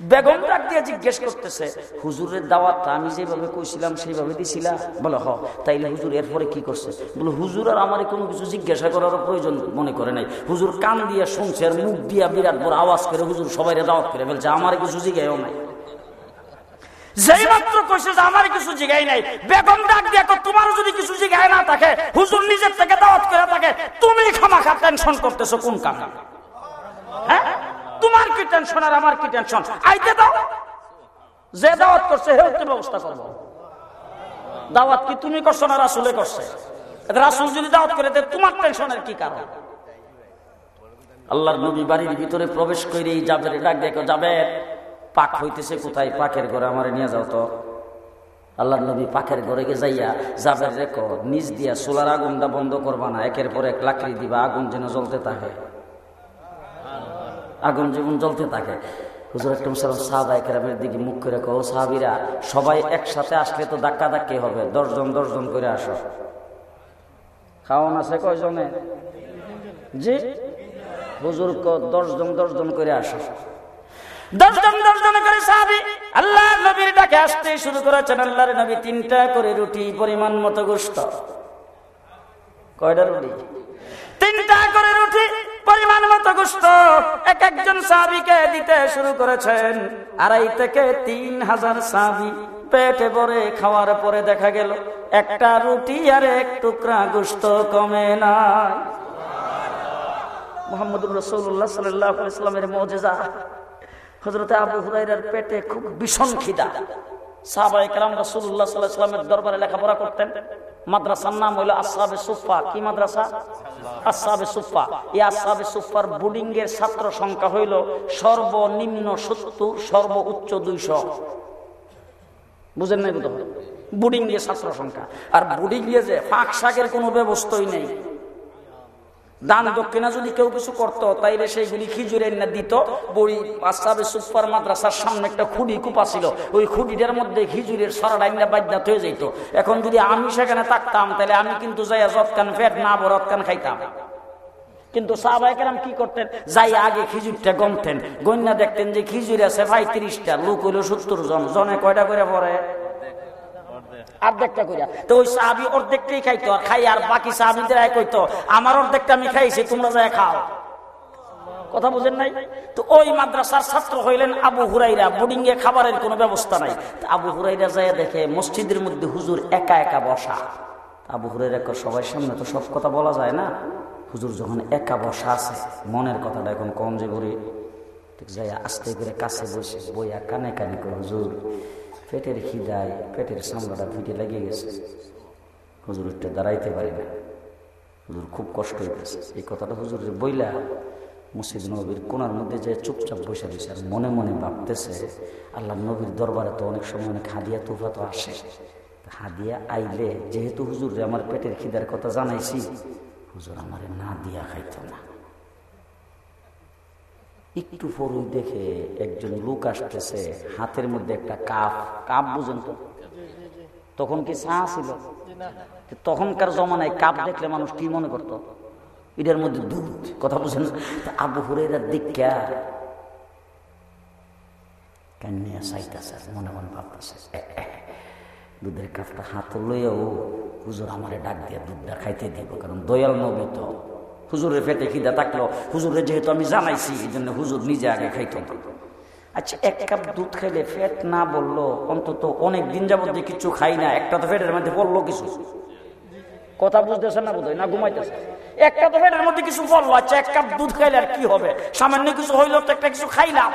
বেগম ডাক দিয়ে জিজ্ঞেস করতেছে, হুজুরের দাওয়াতটা আমি যেভাবে কইছিলাম সেইভাবে দিছিলাম বলে, হ, তাইলে হুজুর এরপরে কি করছে? বলে, হুজুর আর আমার কোনো কিছু জিজ্ঞাসা করার প্রয়োজন মনে করে নাই। হুজুর কান দিয়ে শুনছে আর মুখ দিয়া বিরাট বড় আওয়াজ করে হুজুর সবাই দাওয়াত করে বলছে আমার কিছু জিজ্ঞাসাও নাই। যেই মাত্র যে আমার কিছু নাই, বেগম ডাক তোমারও যদি কিছু না নিজের দাওয়াত করে তুমি টেনশন করতেছো কোন হ্যাঁ? তোমার কি টেনশন আর আমার কি টেনশন আইতে যে দাওয়াত করছে হে তো ব্যবস্থা করব। দাওয়াত কি তুমি করছ না রাসুলে করছে? রাসুল যদি দাওয়াত করে তোমার টেনশনের কি কারণ? আল্লাহর নবী বাড়ির ভিতরে প্রবেশ করেই যাবে ডাক দেখো যাবে পাক হইতেছে কোথায়? পাকের ঘরে আমার নিয়ে যাও তো। আল্লাহ নবী পাখের ঘরে গে যাইয়া যাবের রেখো নিজ দিয়া সোলার আগুনটা বন্ধ করবা না, একের পর এক লাকড়ি দিবা, আগুন যেন জ্বলতে থাকে। আগুন যেমন জ্বলতে থাকে। হুজুর একটা সালাম সাহাবা একরামের দিকে মুখ করে কো সাহাবিরা, সবাই একসাথে আসলে তো ধাক্কা ধাক্কি হবে, দশজন দশজন করে আসো। খাওয়ান আছে কয়জনে? জি? হুজুর ক দশজন দশজন করে আসো। দশজন দশজন করে সাহাবি। আল্লাহ নবীর ডাকে আসতে শুরু করেছেন, আল্লাহর নবী তিনটা করে রুটি পরিমাণ মতো গোস্ত কয়টা রুটি? তিনটা করে রুটি পরিমাণ মতো গোস্ত এক একজন সাহাবিকে দিতে শুরু করেছেন। আড়াই থেকে তিন হাজার সাহাবি পেটে ভরে খাওয়ার পরে দেখা গেল, একটা রুটি আর এক টুকরা গোস্ত কমে নাই। মোহাম্মদুর রসুল্লাহ সাল্লাহ ইসলামের মজেজা। হজরত আবু হুরাইরার পেটে খুব ভীষণ খিদা। সাহাবাই দরবারে লেখাপড়া করতেন। মাদ্রাসার নাম হইল মাদ্রাসা? এই সুফার এর ছাত্র সংখ্যা হইল সর্বনিম্ন বুঝেন বোর্ডিং এর ছাত্র সংখ্যা। আর বোর্ডিং এ যে ফাঁক শাকের কোনো ব্যবস্থাই নেই। দান দক্ষিণা যদি কেউ কিছু করতো, তাইলে সেইগুলি খিজুরের না দিত। বই আসাবে সুপার মাদ্রাসার সামনে একটা খুঁড়ি কুপা ছিল ওই খুঁড়িটার মধ্যে খিজুরের সরাডাইনা বাদ্যাত হয়ে যেত এখন যদি আমি সেখানে থাকতাম তাহলে আমি কিন্তু যাইয়া জতকান ফেট না বরতকান খাইতাম। কিন্তু সাহবাইকেরাম কি করতেন? যাই আগে খিজুরটা গমতেন। গন্যা দেখতেন যে খিজুর আছে ভাই তিরিশটা লোক হইল সত্তর জন, জনে কয়টা করে পড়ে অর্ধেকটা করিয়া তো ওই সাহাবি অর্ধেকটাই খাইতো, আর খাই আর বাকি সাহাবিদের কইতো, আমার অর্ধেকটা আমি খাইছি, তোমরা যায় খাও। কথা বুঝেন নাই? তো ওই মাদ্রাসার ছাত্র হইলেন আবু হুরাইরা বোর্ডিং এ খাবারের কোনো ব্যবস্থা নাই। আবু হুরাইরা যায় দেখে মসজিদের মধ্যে হুজুর একা একা বসা। আবু হুরাইরা সবার সামনে তো সব কথা বলা যায় না? হুজুর যখন একা বসা আছে, মনের কথাটা এখন কম যে ঠিক যাই আস্তে করে কাছে বসে, বইয়া কানে কানে করে হুজুর পেটের খিদায়, পেটের সামলাটা ফিটে লেগে গেছে। হুজুর একটু দাঁড়াইতে পারি না। হুজুর খুব কষ্ট হইতেছে। এই কথাটা হুজুর যে বইলা মসজিদ নবীর কোনার মধ্যে যে চুপচাপ বসে রয়েছে আর মনে মনে ভাবতেছে, আল্লাহ নবীর দরবারে তো অনেক সময় অনেক হাদিয়া তুফা তো আসে। হাদিয়া আইলে যেহেতু হুজুর আমার পেটের খিদার কথা জানাইছি, হুজুর আমার না দিয়া খাইতো না। একটু পরই দেখে একজন লোক আসতেছে, হাতের মধ্যে একটা কাপ কাপ বুঝেন তো? তখন কি চা ছিল? তখনকার জমানায় কাপ দেখলে মানুষ কি মনে করতো? এটার মধ্যে দুধ, কথা বুঝেন আবু হুরেরার দিকা কান্নিয়া চাইতেছে, মনে মনে ভাবতেছে দুধের কাপটা হাত লইয়াও হুজুর আমারে ডাক দিয়ে দুধটা খাইতে দিব, কারণ দয়াল নবী তো হুজুরের পেটে খিদা থাকল। হুজুরে যেহেতু আমি জানাইছি এই জন্য হুজুর নিজে আগে খাইতো। না আচ্ছা এক কাপ দুধ খাইলে ফ্যাট না বলল, অন্তত অনেক দিন যাবত যে কিছু খাই না, একটা তো ফ্যাটের মধ্যে বলল কিছু। কথা বুঝতেছে না বোধহয়? না ঘুমাইতেছে একটা তো ফ্যাটের মধ্যে কিছু বলল আচ্ছা এক কাপ দুধ খাইলে আর কি হবে? সামান্য কিছু হইল তো একটা কিছু খাইলাম।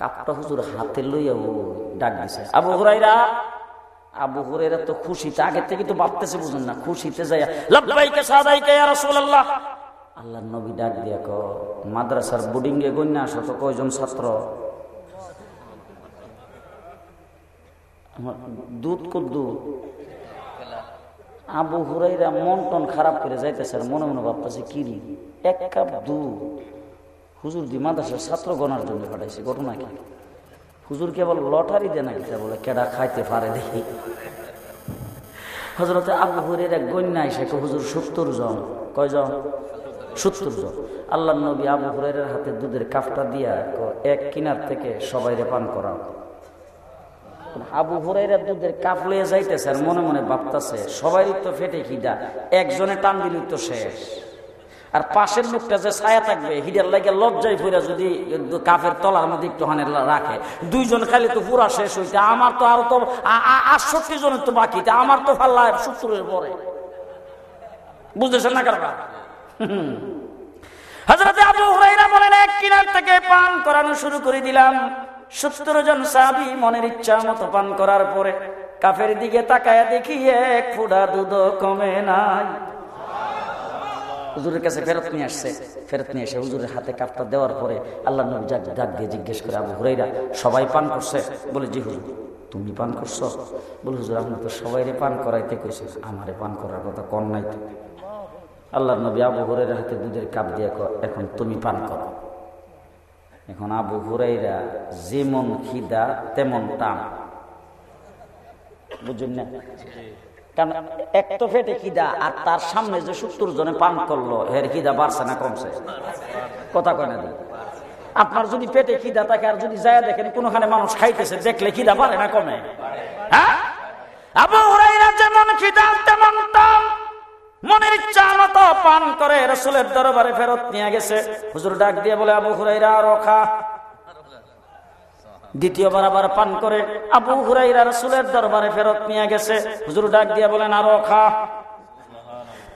কাপটা হুজুর হাতে লইয়া ডাক দিছে। আবু হুরাইরা আবু হুরাইরা তো খুশিতে, আগে থেকে তো ভাবতেছে বুঝুন না, খুশিতে যাইয়া, লাব্বাইকে, সাদাইকে ইয়া নবী ডাক দিয়া মাদ্রাসার বোর্ডিং এ গন্যা আসো তো কয়জন ছাত্র? দুধ কর দুধ। আবু হুরাইরা মন টন খারাপ করে যাইতেছে আর মনে মনে ভাবতেছে কিরি এক কাপ দুধ? হুজুর দি মাদ্রাসার ছাত্র গণার জন্য পাঠাইছে, ঘটনা কি? হুজুর কেবল লটারি দেয় নাকি বলে, কেডা খাইতে পারে দেখি? হজরতে আবু হুরের এক গন্যা এসে হুজুর, সত্তর জন। কয়জন সত্তর জন। আল্লাহ নবী আবু হুরের হাতে দুধের কাপটা দিয়া এক কিনার থেকে সবাইরে পান করাও। আবু হুরাইরা দুধের কাপ লইয়া যাইতেছে আর মনে মনে ভাবতেছে সবারই তো ফেটে খিদা, একজনে টান দিলেই তো শেষ। আর পাশের লোকটা যে ছায়া থাকবে, হিডার লাগে লজ্জায় ফুরা যদি কাফের তলার মধ্যে একটু হানে রাখে। দুইজন খালি তো পুরা শেষ হইতে, আমার তো আরও তো আটষট্টি জনের তো বাকি আমার তো ফাল্লা সত্তরের পরে। বুঝতেছেন না কারণ হজরত আবু হুরাইরা বলেন, এক কিনার থেকে পান করানো শুরু করে দিলাম। সত্তর জন সাবি মনের ইচ্ছা মতো পান করার পরে কাফের দিকে তাকায় দেখি এক ফুডা দুধ কমে নাই। হুজুরের কাছে ফেরত নিয়ে আসছে। ফেরত নিয়ে এসে হুজুরের হাতে কাপটা দেওয়ার পরে আল্লাহ নবী যাক ডাক দিয়ে জিজ্ঞেস করে, আবু হুরাইরা সবাই পান করছে? বলে, জি হুজুর, তুমি পান করছ? বলে, হুজুর আপনি তো সবাইরে পান করাইতে কইছে, আমারে পান করার কথা কন নাই তো। আল্লাহ নবী আবু হুরাইরা হাতে দুধের কাপ দিয়ে এখন তুমি পান করো। এখন আবু হুরাইরা যেমন খিদা, তেমন টান বুঝুন না? কারণ এক তো ফেটে খিদা, আর তার সামনে যে সত্তর জনে পান করল, এর খিদা বাড়ছে না, কমছে। কথা কয় না আপনার যদি পেটে খিদা থাকে, আর যদি যায় দেখেন, কোনখানে মানুষ খাইতেছে, দেখলে খিদা বাড়ে না, কমে। হ্যাঁ? তেমন মনের ইচ্ছা মতো পান করে, রসুলের দরবারে ফেরত নিয়ে গেছে। হুজুর ডাক দিয়ে বলে, আবু হুরাইরা আরও খা দ্বিতীয়বার আবার পান করে আবু হুরাইরা রসুলের দরবারে ফেরত নিয়ে গেছে। হুজুর ডাক দিয়ে বলেন, আরও খা।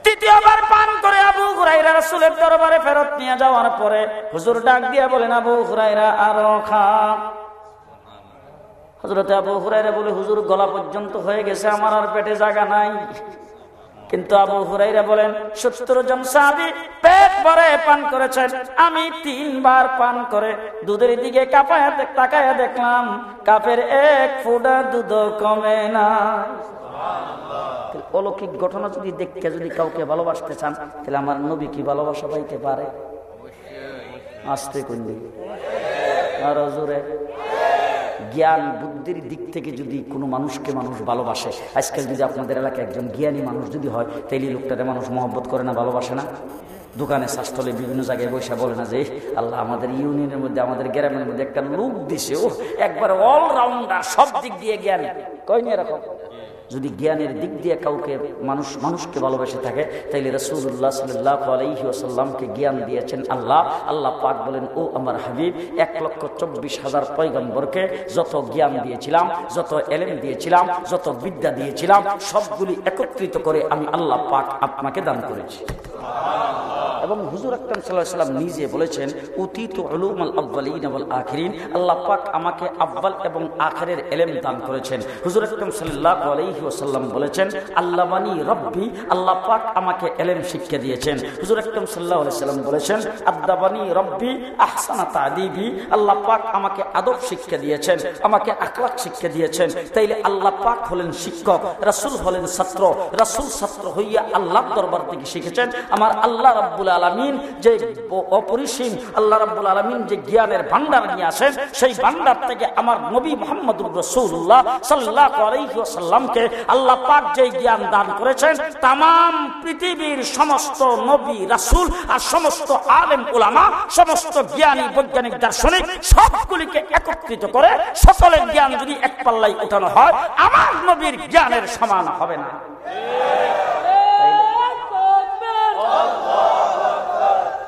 তৃতীয়বার পান করে আবু হুরাইরা রসুলের দরবারে ফেরত নিয়ে যাওয়ার পরে হুজুর ডাক দিয়ে বলেন, আবু হুরাইরা, আরও খা। হজরতে আবু হুরাইরা বলে, হুজুর, গলা পর্যন্ত হয়ে গেছে, আমার আর পেটে জায়গা নাই। কিন্তু আবু হুরাইরা বলেন সত্তর জন সাহাবি পেট ভরে পান করেছেন। আমি তিনবার পান করে দুধের দিকে কাপায়া দেখ- তাকায়া দেখলাম কাপের এক ফুটা দুধ কমে না। অলৌকিক ঘটনা যদি দেখতে যদি কাউকে ভালোবাসতে চান তাহলে আমার নবী কি ভালোবাসা পাইতে পারে? আসতে করলি আর জোরে। জ্ঞান, বুদ্ধির দিক থেকে যদি কোনো মানুষকে মানুষ ভালোবাসে, আজকাল যদি আপনাদের এলাকায় একজন জ্ঞানী মানুষ যদি হয়, তাইলে লোকটাতে মানুষ মহব্বত করে না, ভালোবাসে না? দোকানে, স্বাস্থ্যলে বিভিন্ন জায়গায় বৈশা বলে না যে আল্লাহ, আমাদের ইউনিয়নের মধ্যে, আমাদের গ্রামের মধ্যে একটা লোক দিছে ও একবার অলরাউন্ডার সব দিক দিয়ে জ্ঞান। কয়নি এরকম? যদি জ্ঞানের দিক দিয়ে কাউকে মানুষ, মানুষকে ভালোবেসে থাকে, তাইলে রসুল্লাহ সাল্লাহ আলহি আসাল্লামকে জ্ঞান দিয়েছেন আল্লাহ। আল্লাহ পাক বলেন, ও আমার হাবিব, এক লক্ষ চব্বিশ হাজার পয়গম্বরকে যত জ্ঞান দিয়েছিলাম, যত এলেন দিয়েছিলাম, যত বিদ্যা দিয়েছিলাম, সবগুলি একত্রিত করে আমি আল্লাহ পাক আপনাকে দান করেছি। এবং হুজুর আকরাম সাল্লাহ সাল্লাম নিজে বলেছেন অতীত আলুম আল আব্বালিন আল আখরিন। আল্লাহ পাক আমাকে আব্বাল এবং আখেরের এলেম দান করেছেন। হুজুর আকরাম সাল্লাহ আলাইহি ওয়াসাল্লাম বলেছেন, আল্লামানি রব্বি। আল্লাহ পাক আমাকে এলেম শিক্ষা দিয়েছেন। হুজুর আকরাম সাল্লাহ সাল্লাম বলেছেন, আদাবানি রব্বি আহসানা তাদিবি। আল্লাহ পাক আমাকে আদব শিক্ষা দিয়েছেন, আমাকে আখলাক শিক্ষা দিয়েছেন। তাইলে আল্লাহ পাক হলেন শিক্ষক, রাসূল হলেন ছাত্র। রাসূল ছাত্র হইয়া আল্লাহ দরবার থেকে শিখেছেন, আমার আল্লাহ রাব্বুল আলমিন, যে অপরিসীম, আল্লাহ রাব্বুল আলমিন যে জ্ঞানের ভান্ডার নিয়ে আসেন, সেই ভান্ডার থেকে আমার নবী মোহাম্মদুর রসুল্লাহ সাল্লাহ সাল্লামকে আল্লাহ পাক যে জ্ঞান দান করেছেন তাম পৃথিবীর সমস্ত নবী রাসুল আর সমস্ত আলেম উলামা, সমস্ত জ্ঞানী, বৈজ্ঞানিক, দার্শনিক, সবগুলিকে একত্রিত করে সকলের জ্ঞান যদি এক পাল্লাই উঠানো হয়, আমার নবীর জ্ঞানের সমান হবে না।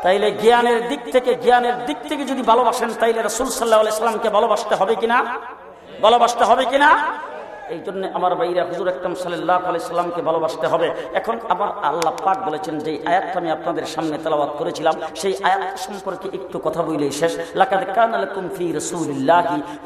তাইলে জ্ঞানের দিক থেকে, জ্ঞানের দিক থেকে যদি ভালোবাসেন, তাইলে রসুল সাল্লাহ সাল্লামকে ভালোবাসতে হবে কিনা? ভালোবাসতে হবে কিনা? এই জন্য আমার বাইরা হুজুর একদম সাল্লাহ আলাইসাল্লামকে ভালোবাসতে হবে। এখন আবার আল্লাহ পাক বলেছেন যে আয়াতটা আমি আপনাদের সামনে তেলাবাদ করেছিলাম, সেই আয়াত সম্পর্কে একটু কথা বইলেই শেষ। লাকাদ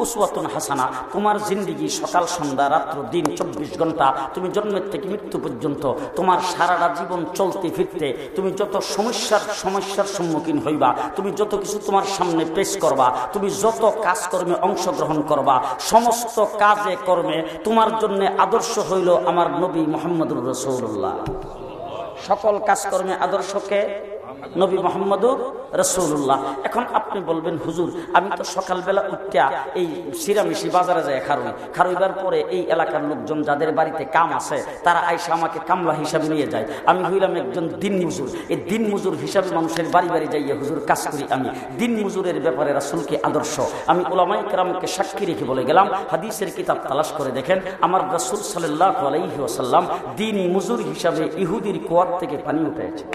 উসওয়াতুন হাসানা। তোমার জিন্দেগি সকাল, সন্ধ্যা, রাত্র, দিন চব্বিশ ঘণ্টা। তুমি জন্মের থেকে মৃত্যু পর্যন্ত তোমার সারাটা জীবন চলতে ফিরতে তুমি যত সমস্যার সমস্যার সম্মুখীন হইবা, তুমি যত কিছু তোমার সামনে পেশ করবা, তুমি যত কাজকর্মে অংশগ্রহণ করবা, সমস্ত কাজে কর্মে তোমার জন্য আদর্শ হইল আমার নবী মোহাম্মদুর রসৌল্লাহ সকল কাজকর্মে আদর্শকে নবী মোহাম্মদুর রসৌল্লাহ এখন আপনি বলবেন, হুজুর, আমি তো সকালবেলা উঠা এই সিরামিশি বাজারে যায় খারুই। খারুইবার পরে এই এলাকার লোকজন যাদের বাড়িতে কাম আছে, তারা আইসা আমাকে কামলা হিসাবে নিয়ে যায়। আমি হইলাম একজন দিন মজুর। এই দিন মজুর হিসাবে মানুষের বাড়ি বাড়ি যাইয়া হুজুর কাজ করি আমি। দিন মজুরের ব্যাপারে রাসুলকে আদর্শ। আমি ওলামাই কেরামকে সাক্ষী রেখে বলে গেলাম, হাদিসের কিতাব তালাশ করে দেখেন, আমার রাসুল সাল্লাহ আলাইহি ওসাল্লাম দিন মজুর হিসাবে ইহুদির কুয়ার থেকে পানি উঠেছে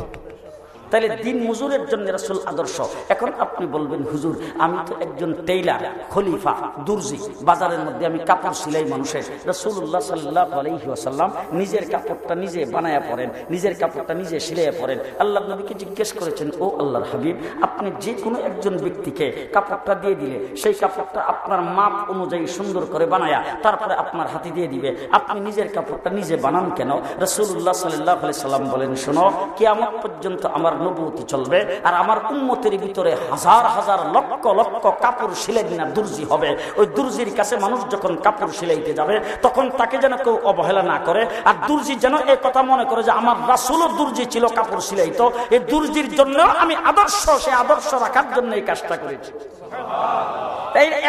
তাহলে দিন মজুরের জন্য রাসুল আদর্শ। এখন আপনি বলবেন, হুজুর, আমি তো একজন টেইলার, খলিফা, দুর্জি। বাজারের মধ্যে আমি কাপড় সিলাই মানুষের। রসুল্লাহ সাল্লাহ নিজের কাপড়টা নিজে বানায়া পড়েন, নিজের কাপড়টা নিজে সিলাইয়া পড়েন। আল্লাহ নবীকে জিজ্ঞেস করেছেন, ও আল্লাহর হাবিব, আপনি যে কোনো একজন ব্যক্তিকে কাপড়টা দিয়ে দিলে, সেই কাপড়টা আপনার মাপ অনুযায়ী সুন্দর করে বানায়া, তারপরে আপনার হাতে দিয়ে দিবে। আপনি নিজের কাপড়টা নিজে বানান কেন? রসুল্লাহ সাল্লাহ সাল্লাম বলেন, শোনো কেমন পর্যন্ত আমার নবুতি চলবে। আর আমার উন্মতের ভিতরে হাজার হাজার লক্ষ লক্ষ কাপড় সিলাই দিনা দুর্জি হবে। ওই দুর্জির কাছে মানুষ যখন কাপড় সিলাইতে যাবে, তখন তাকে যেন কেউ অবহেলা না করে। আর দুর্জি যেন এই কথা মনে করে যে, আমার রাসুলও দুর্জি ছিল কাপড় সিলাইতো। এই দুর্জির জন্য আমি আদর্শ, সে আদর্শ রাখার জন্য এই কাজটা করেছি।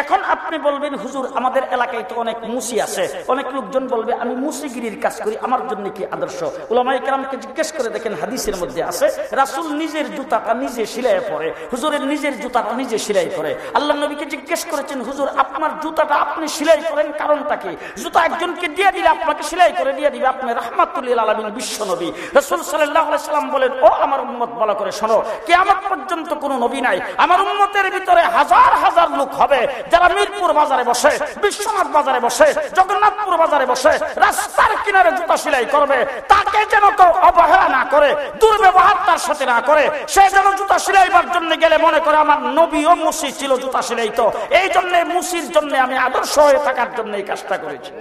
এখন আপনি বলবেন, হুজুর, আমাদের এলাকায় তো অনেক মুসি আছে। অনেক লোকজন বলবে, আমি মুসিগিরির কাজ করি, আমার জন্য কি আদর্শ? উলামাই কালামকে জিজ্ঞেস করে দেখেন, হাদিসের মধ্যে আছে, রাসুল নিজের জুতাটা নিজে সিলাই পরে, হুজুরের নিজের জুতাটা নিজে সিলাই করে আল্লাহ নবীকে জিজ্ঞেস করেছেন, হুজুর, আপনার জুতাটা আপনি সিলাই করেন কারণটা কি? জুতা একজনকে দিয়ে দিলে আপনাকে সিলাই করে দিয়ে দিবে আপনি রহমাতুল্লিল আলমিন বিশ্ব নবী। রসুল সাল্লাম বলেন, ও আমার উম্মত, বলা করে শোনো কে আমার পর্যন্ত কোনো নবী নাই। আমার উম্মতের ভিতরে হাজার হাজার লোক হবে যারা মিরপুর বাজারে বসে, বিশ্বনাথ বাজারে বসে, জগন্নাথপুর বাজারে বসে, রাস্তার কিনারে জুতা সিলাই করবে। তাকে যেন কেউ অবহেলা না করে, দুর্ব্যবহার তার সাথে না করে, সে যেন জুতা সিলাইবার জন্য গেলে মনে করে আমার নবী ও মুসি ছিল জুতা সিলাই তো। এই জন্য, মুসির জন্য আমি আদর্শ হয়ে থাকার জন্য এই কাজটা করেছি।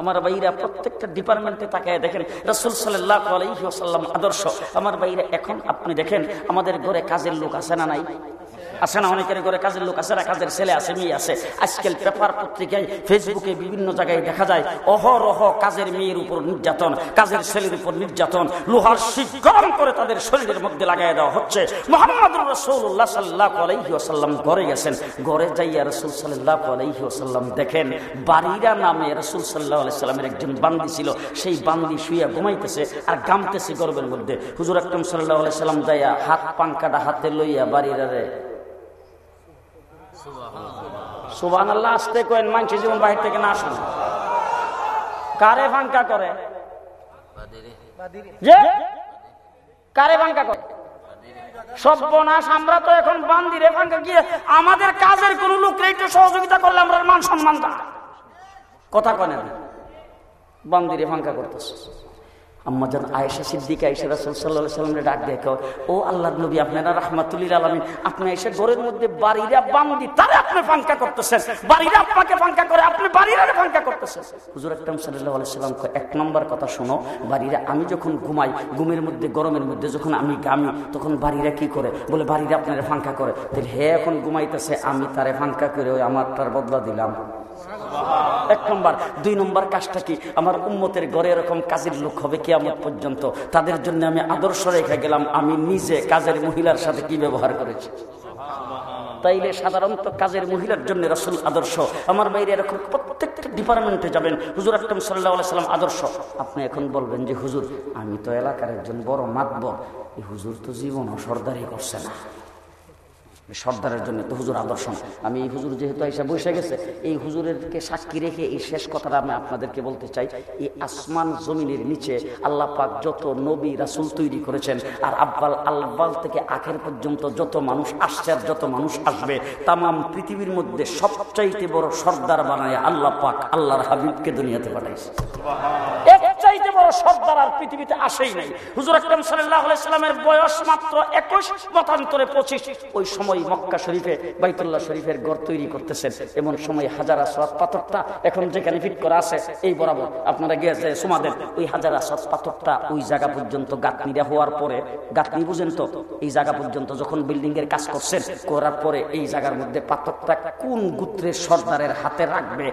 আমার ভাইরা প্রত্যেকটা ডিপার্টমেন্টে তাকায় দেখেন, রসুল সাল্লাহ আদর্শ। আমার ভাইরা, এখন আপনি দেখেন, আমাদের ঘরে কাজের লোক আসে না নাই? আছে না? অনেকের করে কাজের লোক আছে না? কাজের ছেলে আছে, মেয়ে আছে। আজকাল পেপার পত্রিকায়, ফেসবুকে বিভিন্ন জায়গায় দেখা যায়, অহরহ কাজের মেয়ের উপর নির্যাতন, কাজের ছেলের উপর নির্যাতন, লোহার শীত গরম করে তাদের শরীরের মধ্যে লাগাই দেওয়া হচ্ছে। মোহাম্মদ রসুল্লাহ সাল্লাহ আলহিহাসাল্লাম ঘরে গেছেন। ঘরে যাইয়া রসুল সাল্লাহ আলহিহাসাল্লাম দেখেন, বাড়িরা নামে রসুল সাল্লাহ আলাইসাল্লামের একজন বান্দি ছিল। সেই বান্দি শুইয়া ঘুমাইতেছে আর গামতেছে গর্বের মধ্যে। হুজুর আকরম সাল্লাহ আলাইসাল্লাম যাইয়া হাত পাঙ্কাটা হাতে লইয়া বাড়িরা রে সুবান আল্লাহ আসতে কেন মানছি জীবন বাহির থেকে না আসুন। কারে ফাঙ্কা করে? যে? কারে ফাঙ্কা করে? সর্বনাশ আমরা তো এখন বান্দিরে ফাঙ্কা গিয়ে আমাদের কাজের কোন লোকরা একটু সহযোগিতা করলে আমরা মান সম্মান কথা কনে বান্দিরে ফাঙ্কা করতেছে। আম্মাজান আয়েশা সিদ্দিক আয়েশা রাসুল সাল্লাহ সাল্লামের ডাক দেখো ও আল্লাহ নবী, আপনারা রাহমাতুল্লিল আলমিন, আপনি এসে ঘরের মধ্যে বাড়িরা বান্দি, তারে আপনি ফাঙ্কা করতেছেন? বাড়িরা আপনাকে ফাঙ্কা করে, আপনি বাড়িরা ফাঙ্কা করতেছেন? হুজুর আকরাম সাল্লাহ সাল্লাম এক নম্বর কথা শোনো, বাড়িরা, আমি যখন ঘুমাই, ঘুমের মধ্যে, গরমের মধ্যে যখন আমি গামি তখন বাড়িরা কি করে? বলে, বাড়িরা আপনারা ফাঙ্কা করে। তাহলে হে এখন ঘুমাইতেছে, আমি তারে ফাঙ্কা করে ওই আমারটার বদলা দিলাম। এক নম্বর। দুই নম্বর কাজটা কি? আমার উম্মতের ঘরে এরকম কাজের লোক হবে কি আমার পর্যন্ত। তাদের জন্য আমি আদর্শ রেখে গেলাম, আমি নিজে কাজের মহিলার সাথে কি ব্যবহার করেছি? তাইলে সাধারণত কাজের মহিলার জন্য রসুল আদর্শ। আমার বাইরে এরকম প্রত্যেকটা ডিপার্টমেন্টে যাবেন, হুজুর আকরম সাল্লাহ সাল্লাম আদর্শ। আপনি এখন বলবেন যে, হুজুর, আমি তো এলাকার একজন বড় মাতবর। এই হুজুর তো জীবন সর্দারি করছে না। সর্দারের জন্য তো হুজুর আদর্শ আমি এই হুজুর যেহেতু এসে বসে গেছে, এই হুজুরেরকে সাক্ষী রেখে এই শেষ কথাটা আমি আপনাদেরকে বলতে চাই, এই আসমান জমিনের নিচে আল্লাহ পাক যত নবী রাসুল তৈরি করেছেন, আর আব্বাল আলবাল থেকে আখের পর্যন্ত যত মানুষ আসছে আর যত মানুষ আসবে তাম পৃথিবীর মধ্যে সবচাইতে বড় সর্দার বানায় আল্লাহ পাক, আল্লাহর হাবিবকে দুনিয়াতে পাঠাইছে। বড় সর্দার আর পৃথিবীতে আসেই নাই। হুজুর আকরম সাল্লাহ সাল্লামের বয়স মাত্র একুশ, মতান্তরে পঁচিশ। ওই সময় মক্কা শরীফে, বাইতুল্লাহ শরীফের গড় তৈরি এমন সময় পাথরটা এখন যেখানে ফিট করা আছে, এই বরাবর। আপনারা গিয়েছে সুমাদের ওই পাথরটা ওই জায়গা পর্যন্ত হওয়ার পরে বুঝেন তো, এই জায়গা পর্যন্ত যখন বিল্ডিং এর কাজ করছেন, করার পরে এই জায়গার মধ্যে পাথরটা কোন গুত্রের সর্দারের হাতে রাখবে,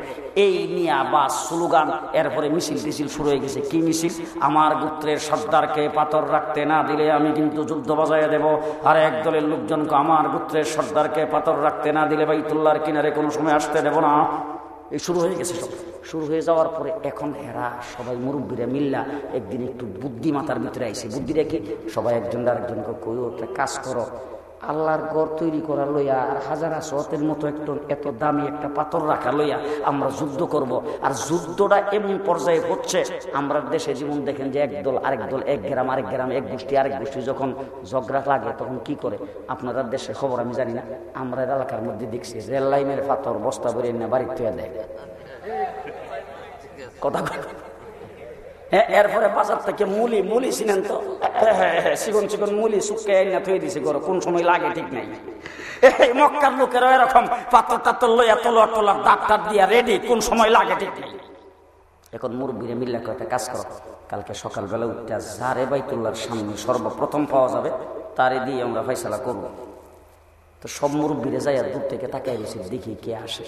এই নিয়ে বা স্লোগান, এরপরে মিছিল টিছিল শুরু হয়ে গেছে। কি মিছিল? আমার গুত্রের সর্দারকে পাথর রাখতে না দিলে আমি কিন্তু যুদ্ধ বাজায় দেব। আর এক দলের লোকজনকে আমার গুত্রের সর্দারকে পাথর রাখতে না দিলে বাইতুল্লাহর কিনারে কোনো সময় আসতে দেব না। এই শুরু হয়ে গেছে সব। শুরু হয়ে যাওয়ার পরে এখন হেরা সবাই মুরব্বীরা মিল্লা একদিন একটু বুদ্ধিমাতার ভিতরে আইসে রেখে সবাই একজন আরেকজনকে কই একটা কাজ করো। আল্লাহর ঘর তৈরি করা লইয়া আর হাজারা আসতের মতো একটু, এত দামি একটা পাথর রাখা লইয়া আমরা যুদ্ধ করব। আর যুদ্ধটা এমন পর্যায়ে হচ্ছে, আমরা দেশে যেমন দেখেন যে একদল আরেক দল, এক গ্রাম, আরেক গ্রাম, এক গোষ্ঠী, আরেক গোষ্ঠী যখন ঝগড়া লাগে তখন কি করে? আপনারা দেশের খবর আমি জানি না, আমরা এলাকার মধ্যে দেখছি, রেল লাইনের পাথর বস্তা ভরে না থেকে দেয় কথা এরপরে বাজার থেকে মুলি মুলি ছিলেন তো। হ্যাঁ হ্যাঁ চিকন মুলি শুকে না থই দিছে গরো, কোন সময় লাগে ঠিক নাই। মক্কার লোকেরা এরকম পাথর টাতর লইয়া তলোয়ার তোলার ডাক্তার দিয়া রেডি কোন সময় লাগে ঠিক নাই। এখন মুরব্বীরে মিল্লা কয়েকটা কাজ করো, কালকে সকালবেলা উঠতে যারে বাইতুল্লার সামনে সর্বপ্রথম পাওয়া যাবে, তারে দিয়ে আমরা ফাইসালা করব। তো সব মুরব্বীরে যাই দূর থেকে তাকাই গেছি দেখি কে আসে।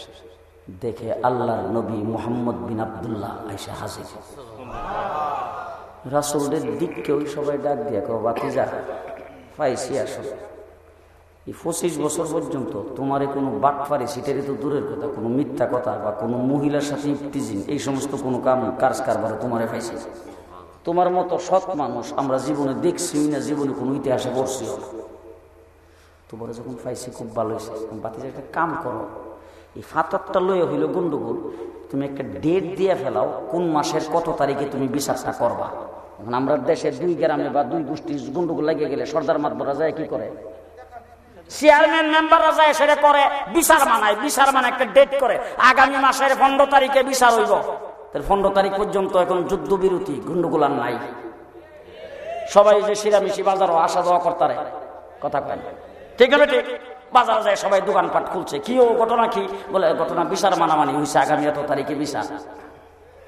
দেখে আল্লাহর নবী মোহাম্মদ বিন আবদুল্লাহ আইসা হাজির রাসুলদের দিককে ওই সবাই ডাক দিয়ে কেউ বাতিজা পাইছি আসো এই পঁচিশ বছর পর্যন্ত তোমার কোনো বাটফারি সিটেরই তো দূরের কথা, কোনো মিথ্যা কথা বা কোনো মহিলার সাথে ইফতিজিন, এই সমস্ত কোনো কাম, কাজ কারবারে তোমারে পাইছি। তোমার মতো সৎ মানুষ আমরা জীবনে দেখছি না, জীবনে কোনো ইতিহাসে পড়ছিও না। তোমার যখন পাইছি, খুব ভালো হয়েছে। বাতিজা একটা কাম করো। এই ফাতরটা লয়ে হইল গন্ডগোল। তুমি একটা ডেট দিয়ে ফেলাও, কোন মাসের কত তারিখে তুমি বিচারটা করবা। এখন আমরা দেশের দুই গ্রামে বা দুই গোষ্ঠীর গন্ডগোল লাগিয়ে গেলে সর্দার মাতবরা যায় কি করে? চেয়ারম্যান সেটা করে একটা ডেট করে। আগামী মাসের পনেরো তারিখে বিচার পনেরো তারিখ পর্যন্ত এখন নাই। সবাই যে আসা যাওয়া কথা ঠিক আছে, ঠিক। বাজার যায় সবাই দোকানপাট খুলছে। কি ও ঘটনা কি? বলে ঘটনা বিচার মানামানি হয়েছে আগামী এত তারিখে বিচার।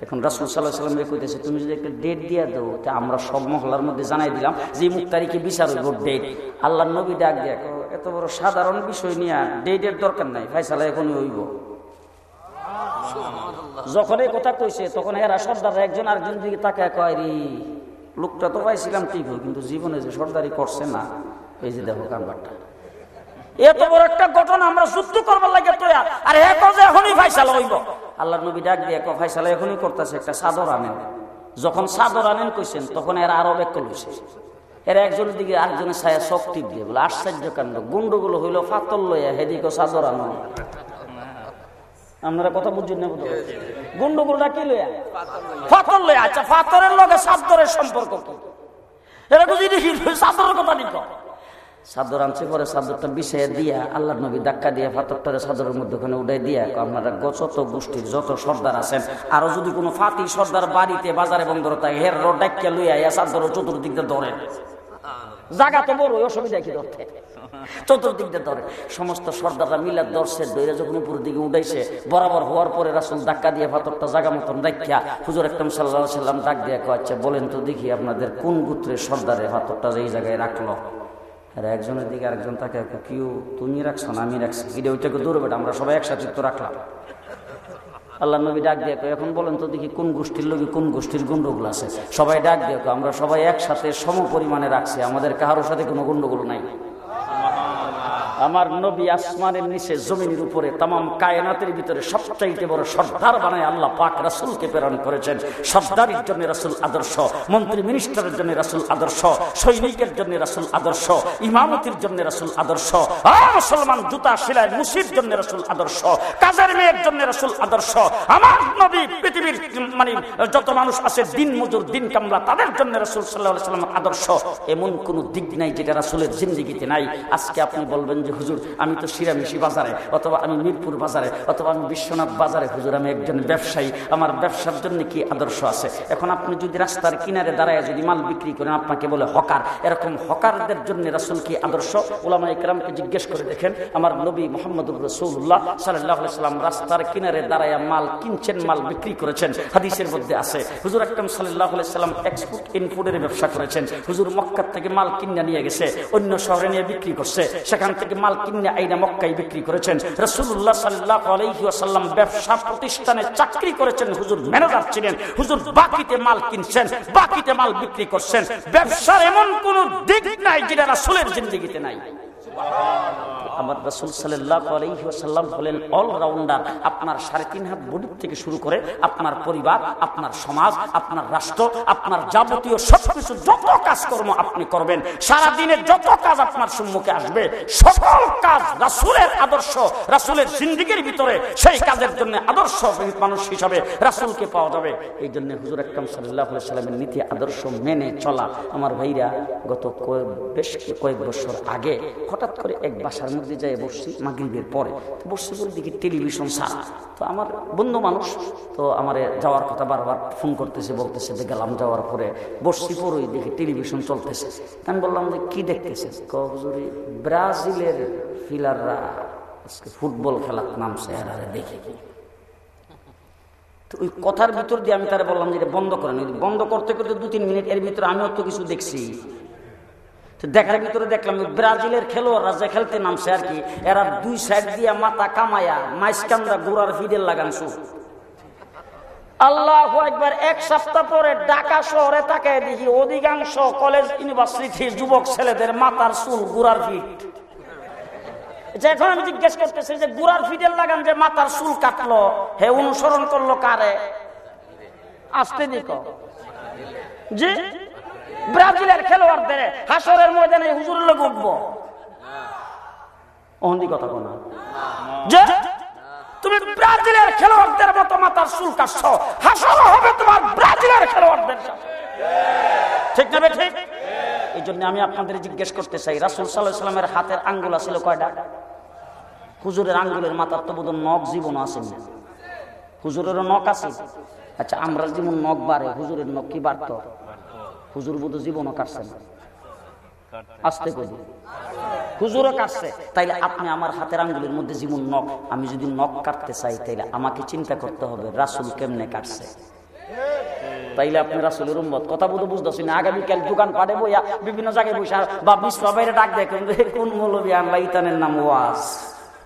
এখন রাসুল সাল্লাহ কইতেছে তুমি যদি একটা ডেট দিয়ে দাও তা আমরা সব মহলার মধ্যে জানাই দিলাম যে মুখ তারিখে বিচার হইব ডেট আল্লাহ নবী ডাক দিয়ে এত বড় সাধারণ বিষয় নিয়ে ডেটের দরকার নাই ফাইসালা এখনই হইব। যখন এই কথা কইছে তখন এরা সর্দাররা একজন আরেকজন দিকে তাকায় কয় রে লোকটা তো পাইছিলাম ঠিক হয় কিন্তু জীবনে যে সর্দারি করছে না এই যে দেখো কারবারটা এত বড় একটা ঘটনা আমরা যুদ্ধ করবার লাগে তৈরি আর যে এখনই ফাইসালা হইব। আল্লাহ নবী ডাক দিয়ে এক ফাইসালা এখনই করতেছে, একটা চাদর আনেন। যখন চাদর আনেন, কইছেন, তখন এরা আরও এক লইছে এরা একজনের দিকে আরেকজনের ছায়া শক্তি দিয়ে বলে, আশ্চর্য কাণ্ড, গুন্ডগুলো হইল ফাতল লইয়া হেদিকে চাদর আনো। আপনারা কথা বুঝছেন না? গুন্ডগুলোটা কি লইয়া? ফাতল লইয়া। আচ্ছা ফাতরের লগে চাদরের সম্পর্ক কি? এরা বুঝি দেখি, চাদরের কথা নিক চাদর আনছে পরে চাদরটা বিছিয়ে দিয়া আল্লাহ নবী ধাক্কা দিয়ে ফাতরটারে চাদরের মধ্যে উঠাই দিয়া আপনারা যত গোষ্ঠীর যত সর্দার আছেন আরও যদি কোনো ফাতি সর্দার বাড়িতে বাজারে বন্দর থাকে হের ডাক্কা লইয়া ইয়া চাদর চতুর্দিক দিয়ে ধরেন জায়গা তো বড় অসুবিধা কি ধরতে চতুর্দিক দিয়ে ধরে সমস্ত সর্দাররা মিলা দর্শে দইরা যখন উপরের দিকে উঠাইছে বরাবর হওয়ার পরে রাসুল ধাক্কা দিয়ে ফাতরটা জায়গা মতন রাখিয়া হুজুর একদম সাল্লাহ সাল্লাম ডাক দিয়ে কয়, আচ্ছা বলেন তো দেখি আপনাদের কোন গুত্রের সর্দারে ফাতরটা এই জায়গায় রাখল? আর একজনের দিকে আরেকজন তাকে কিউ তুমি রাখছো না, আমি রাখছি? এটা ওইটাকে দূর বেটা, আমরা সবাই একসাথে তো রাখলাম। আল্লাহ নবী ডাক দিয়ে এখন বলেন তো দেখি কোন গোষ্ঠীর লোকে কোন গোষ্ঠীর গন্ডগোল আছে? সবাই ডাক দিয়ে আমরা সবাই একসাথে সম পরিমাণে রাখছি, আমাদের কারোর সাথে কোনো গন্ডগোল নাই। আমার নবী আসমানের নিচে জমিনের উপরে তাম কায়নাতের ভিতরে সবচাইতে বড় সর্দার বানায় আল্লাহ পাক রাসুলকে প্রেরণ করেছেন। সর্দারির জন্য রাসুল আদর্শ, মন্ত্রী মিনিস্টারের জন্য রাসুল আদর্শ, সৈনিকের জন্য রাসুল আদর্শ, ইমামতির জন্য রাসুল আদর্শ মুসলমান জুতা সেলাই মুসির জন্য রাসুল আদর্শ, কাজের মেয়ের জন্য রাসুল আদর্শ, আমার নবী পৃথিবীর মানে যত মানুষ আছে, দিন মজুর, দিন কামলা, তাদের জন্য রাসুল সাল্লাহ সাল্লাম আদর্শ। এমন কোন দিক নাই যেটা রাসুলের জিন্দিগিতে নাই। আজকে আপনি বলবেন যে, হুজুর, আমি তো শিরামিশি বাজারে, অথবা আমি মিরপুর বাজারে, অথবা আমি বিশ্বনাথ বাজারে, হুজুর, আমি একজন ব্যবসায়ী, আমার ব্যবসার জন্য কি আদর্শ আছে? এখন আপনি যদি রাস্তার কিনারে দাঁড়ায় যদি মাল বিক্রি করেন, আপনাকে বলে হকার। এরকম হকারদের জন্য রাসুল কি আদর্শ? ওলামা ইকরামকে জিজ্ঞেস করে দেখেন, আমার নবী মোহাম্মদুর রসুল্লাহ সাল্লাহ সাল্লাম রাস্তার কিনারে দাঁড়ায় মাল কিনছেন, মাল বিক্রি করেছেন, হাদিসের মধ্যে আছে। হুজুর আকরম সাল্লাহ সাল্লাম এক্সপোর্ট ইনপুটের ব্যবসা করেছেন। হুজুর মক্কার থেকে মাল কিনে নিয়ে গেছে, অন্য শহরে নিয়ে বিক্রি করছে, সেখান থেকে মাল কিনে আইনা মক্কাই বিক্রি করেছেন। রসুল্লাহ সাল্লাহ আলহিহাসাল্লাম ব্যবসা প্রতিষ্ঠানে চাকরি করেছেন। হুজুর ম্যানেজার ছিলেন। হুজুর বাকিতে মাল কিনছেন, বাকিতে মাল বিক্রি করছেন। ব্যবসার এমন কোন দিক নাই যেটা রাসুলের জিন্দিগিতে নাই। আমার রসুল সাল্লাম হলেন অলরাউন্ডার। আপনার সাড়ে তিন হাত বডির থেকে শুরু করে আপনার পরিবার, আপনার সমাজ, আপনার রাষ্ট্র, আপনার যাবতীয় সবকিছু যত কাজকর্ম আপনি করবেন সারা দিনের যত কাজ আপনার সম্মুখে আসবে, সকল কাজ রাসুলের আদর্শ, রাসুলের জিন্দিগির ভিতরে সেই কাজের জন্য আদর্শ মানুষ হিসাবে রাসুলকে পাওয়া যাবে। এই জন্য হুজুর আকরম সাল্লাহ সাল্লামের নীতি, আদর্শ মেনে চলা। আমার ভাইরা, গত বেশ কয়েক বছর আগে হঠাৎ করে এক বাসার মধ্যে যাই বসছি, মাগরিবের পরে। তো বসছি করে দেখি টেলিভিশন সারা তো আমার বন্ধু মানুষ, তো আমার যাওয়ার কথা বারবার ফোন করতেছে, বলতেছে যে গেলাম যাওয়ার পরে। বসছি পরেই দেখি টেলিভিশন চলতেছে। আমি বললাম যে কি দেখতেছে? কজুরি ব্রাজিলের ফিলাররা আজকে ফুটবল খেলার নামছে এরা দেখে। তো ওই কথার ভিতর দিয়ে আমি তারা বললাম যে এটা বন্ধ করেন। বন্ধ করতে করতে দু তিন মিনিট, এর ভিতরে আমিও তো কিছু দেখছি। তো দেখার ভিতরে দেখলাম ব্রাজিলের খেলোয়াড়রা যে খেলতে নামছে আর কি, এরা দুই সাইড দিয়ে মাথা কামায়া মাইসকান্দা গোড়ার ফিডেল লাগানছু আল্লাহ একবার এক সপ্তাহ পরে ঢাকা শহরে তাকায় দেখি অধিকাংশ কলেজ ইউনিভার্সিটি যুবক ছেলেদের মাথার চুল গুড়ার ফিট। যে এখন আমি জিজ্ঞেস করতেছি যে গুড়ার ফিডেল লাগান যে মাথার চুল কাটলো, হে অনুসরণ করল কারে? আসতে দিক জি? ব্রাজিলের খেলোয়াড়দের হাসরের ময়দানে হুজুরের লোক উঠবো। অহন্দি কথা ব্রাজিলের তোমার। ঠিক এই জন্য আমি আপনাদের জিজ্ঞেস করতে চাই, রাসুল সাল্লামের হাতের আঙ্গুল আছিল কয়টা? হুজুরের আঙ্গুলের মাথার তো বোধ নখ জীবন আসেনি হুজুরেরও নখ আছে। আচ্ছা আমরা যেমন নখ বাড়ে, হুজুরের নখ কি বাড়ত? হুজুর বোধ জীবনও কাটছে না। আসতে করি হুজুরও কাটছে। তাইলে আপনি আমার হাতের আঙ্গুলের মধ্যে জীবন নখ, আমি যদি নখ কাটতে চাই, তাইলে আমাকে চিন্তা করতে হবে, রাসুল কেমনে কাটছে? তাইলে আপনি রাসুলের উম্মত। কথা বলতে বুঝতেছি না। আগামীকাল দোকান পাড়ে বইয়া বিভিন্ন জায়গায় বসে বা মিশ্রা বাইরে ডাক দেখেন কোন মৌলবী আনলা ইতানের নাম ওয়াজ?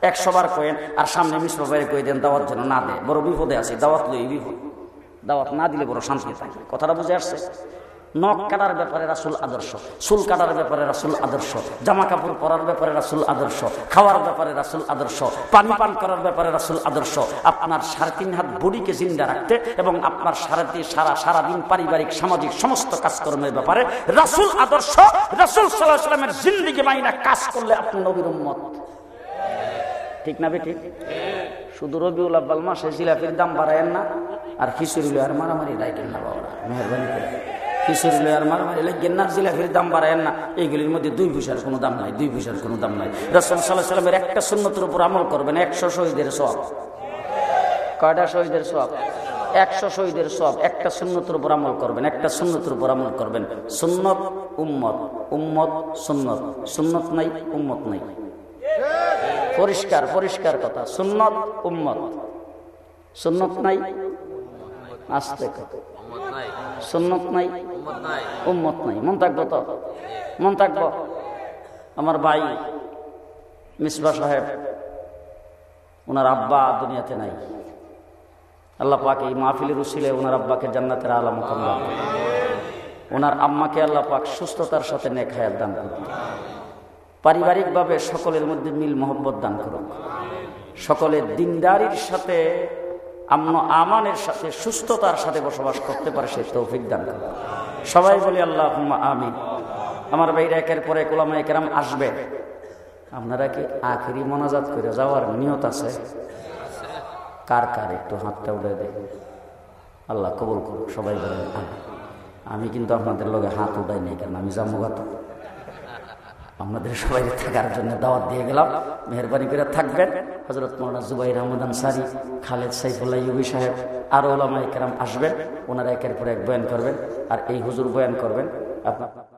একশো বার কয়েন, আর সামনে মিশ্র বাইরে কয়ে দেন, দাওয়াত যেন না দেয়। বড় বিপদে আছে, দাওয়াত লই বিপদ। দাওয়াত না দিলে বড় শান্তি থাকে কথাটা বুঝে আসছে? নখ কাটার ব্যাপারে রাসুল আদর্শ, চুল কাটার ব্যাপারে রাসুল আদর্শ, জামা কাপড় পরার ব্যাপারে রাসুল আদর্শ, খাওয়ার ব্যাপারে রাসুল আদর্শ, পানি পান করার ব্যাপারে রাসুল আদর্শ, আপনার সাড়ে তিন হাত বডিকে জিন্দা রাখতে এবং আপনার তিন সারা, সারাদিন পারিবারিক, সামাজিক সমস্ত কাজকর্মের ব্যাপারে রাসুল আদর্শ, রাসুল সাল্লাহ সাল্লামের জিন্দিগি মাইনা কাজ করলে আপনি নবীর উম্মত। ঠিক না বেঠিক শুধু রবিউল আব্বাল মাসে জিলাপির দাম বাড়ায়েন না, আর খিচুড়ি আর মারামারি লাইকেন না বাবা মেহরবানি করে। খিচুড়ি আর মারামারি লাইকেন না, জিলাপির দাম বাড়ায়েন না। এইগুলির মধ্যে দুই পয়সার কোনো দাম নাই, দুই পয়সার কোনো দাম নাই। রসুল সাল্লাহ সাল্লামের একটা সুন্নতের উপর আমল করবেন, একশো শহীদের সব কয়টা শহীদের সব একশো শহীদের সব একটা সুন্নতের উপর আমল করবেন, একটা সুন্নতের উপর আমল করবেন। সুন্নত উম্মত উম্মত সুন্নত। সুন্নত নাই, উম্মত নাই। পরিষ্কার পরিষ্কার কথা। সুন্নত, উম্মত। সুন্নত নাই, আসতে সুন্নত নাই, উম্মত নাই। মন থাকব তো? মন থাকব? আমার ভাই, মিসবা সাহেব, ওনার আব্বা দুনিয়াতে নাই। আল্লাহ পাক এই মাহফিলের উসিলে ওনার আব্বাকে জান্নাতের আলাম ওনার আম্মাকে আল্লাহ পাক সুস্থতার সাথে হায়াত দান করুন। পারিবারিকভাবে সকলের মধ্যে মিল মোহব্বত দান করুন। সকলের দিনদারির সাথে, আমন আমানের সাথে, সুস্থতার সাথে বসবাস করতে পারে সে তৌফিক দান করুন। সবাই বলি আল্লাহ আমি আমার বাইরে একের পরে কোলামা একরাম আসবে। আপনারা কি আখেরি মনাজাত করে যাওয়ার নিয়ত আছে? কার কার একটু হাতটা উড়ে দেয়? আল্লাহ কবুল করুক, সবাই বলেন আমি কিন্তু আপনাদের লগে হাত উঠাই নেই কেন? আমি জামুগাত আপনাদের সবাই থাকার জন্য দাওয়াত দিয়ে গেলাম। মেহরবানি করে থাকবেন। হজরত মৌলানা জুবাই রহমদান সারি খালেদ সাইফুল্লাহ ইউবি সাহেব আর ওলামা একরাম আসবেন। ওনারা একের পর এক বয়ান করবেন। আর এই হুজুর বয়ান করবেন। আপনার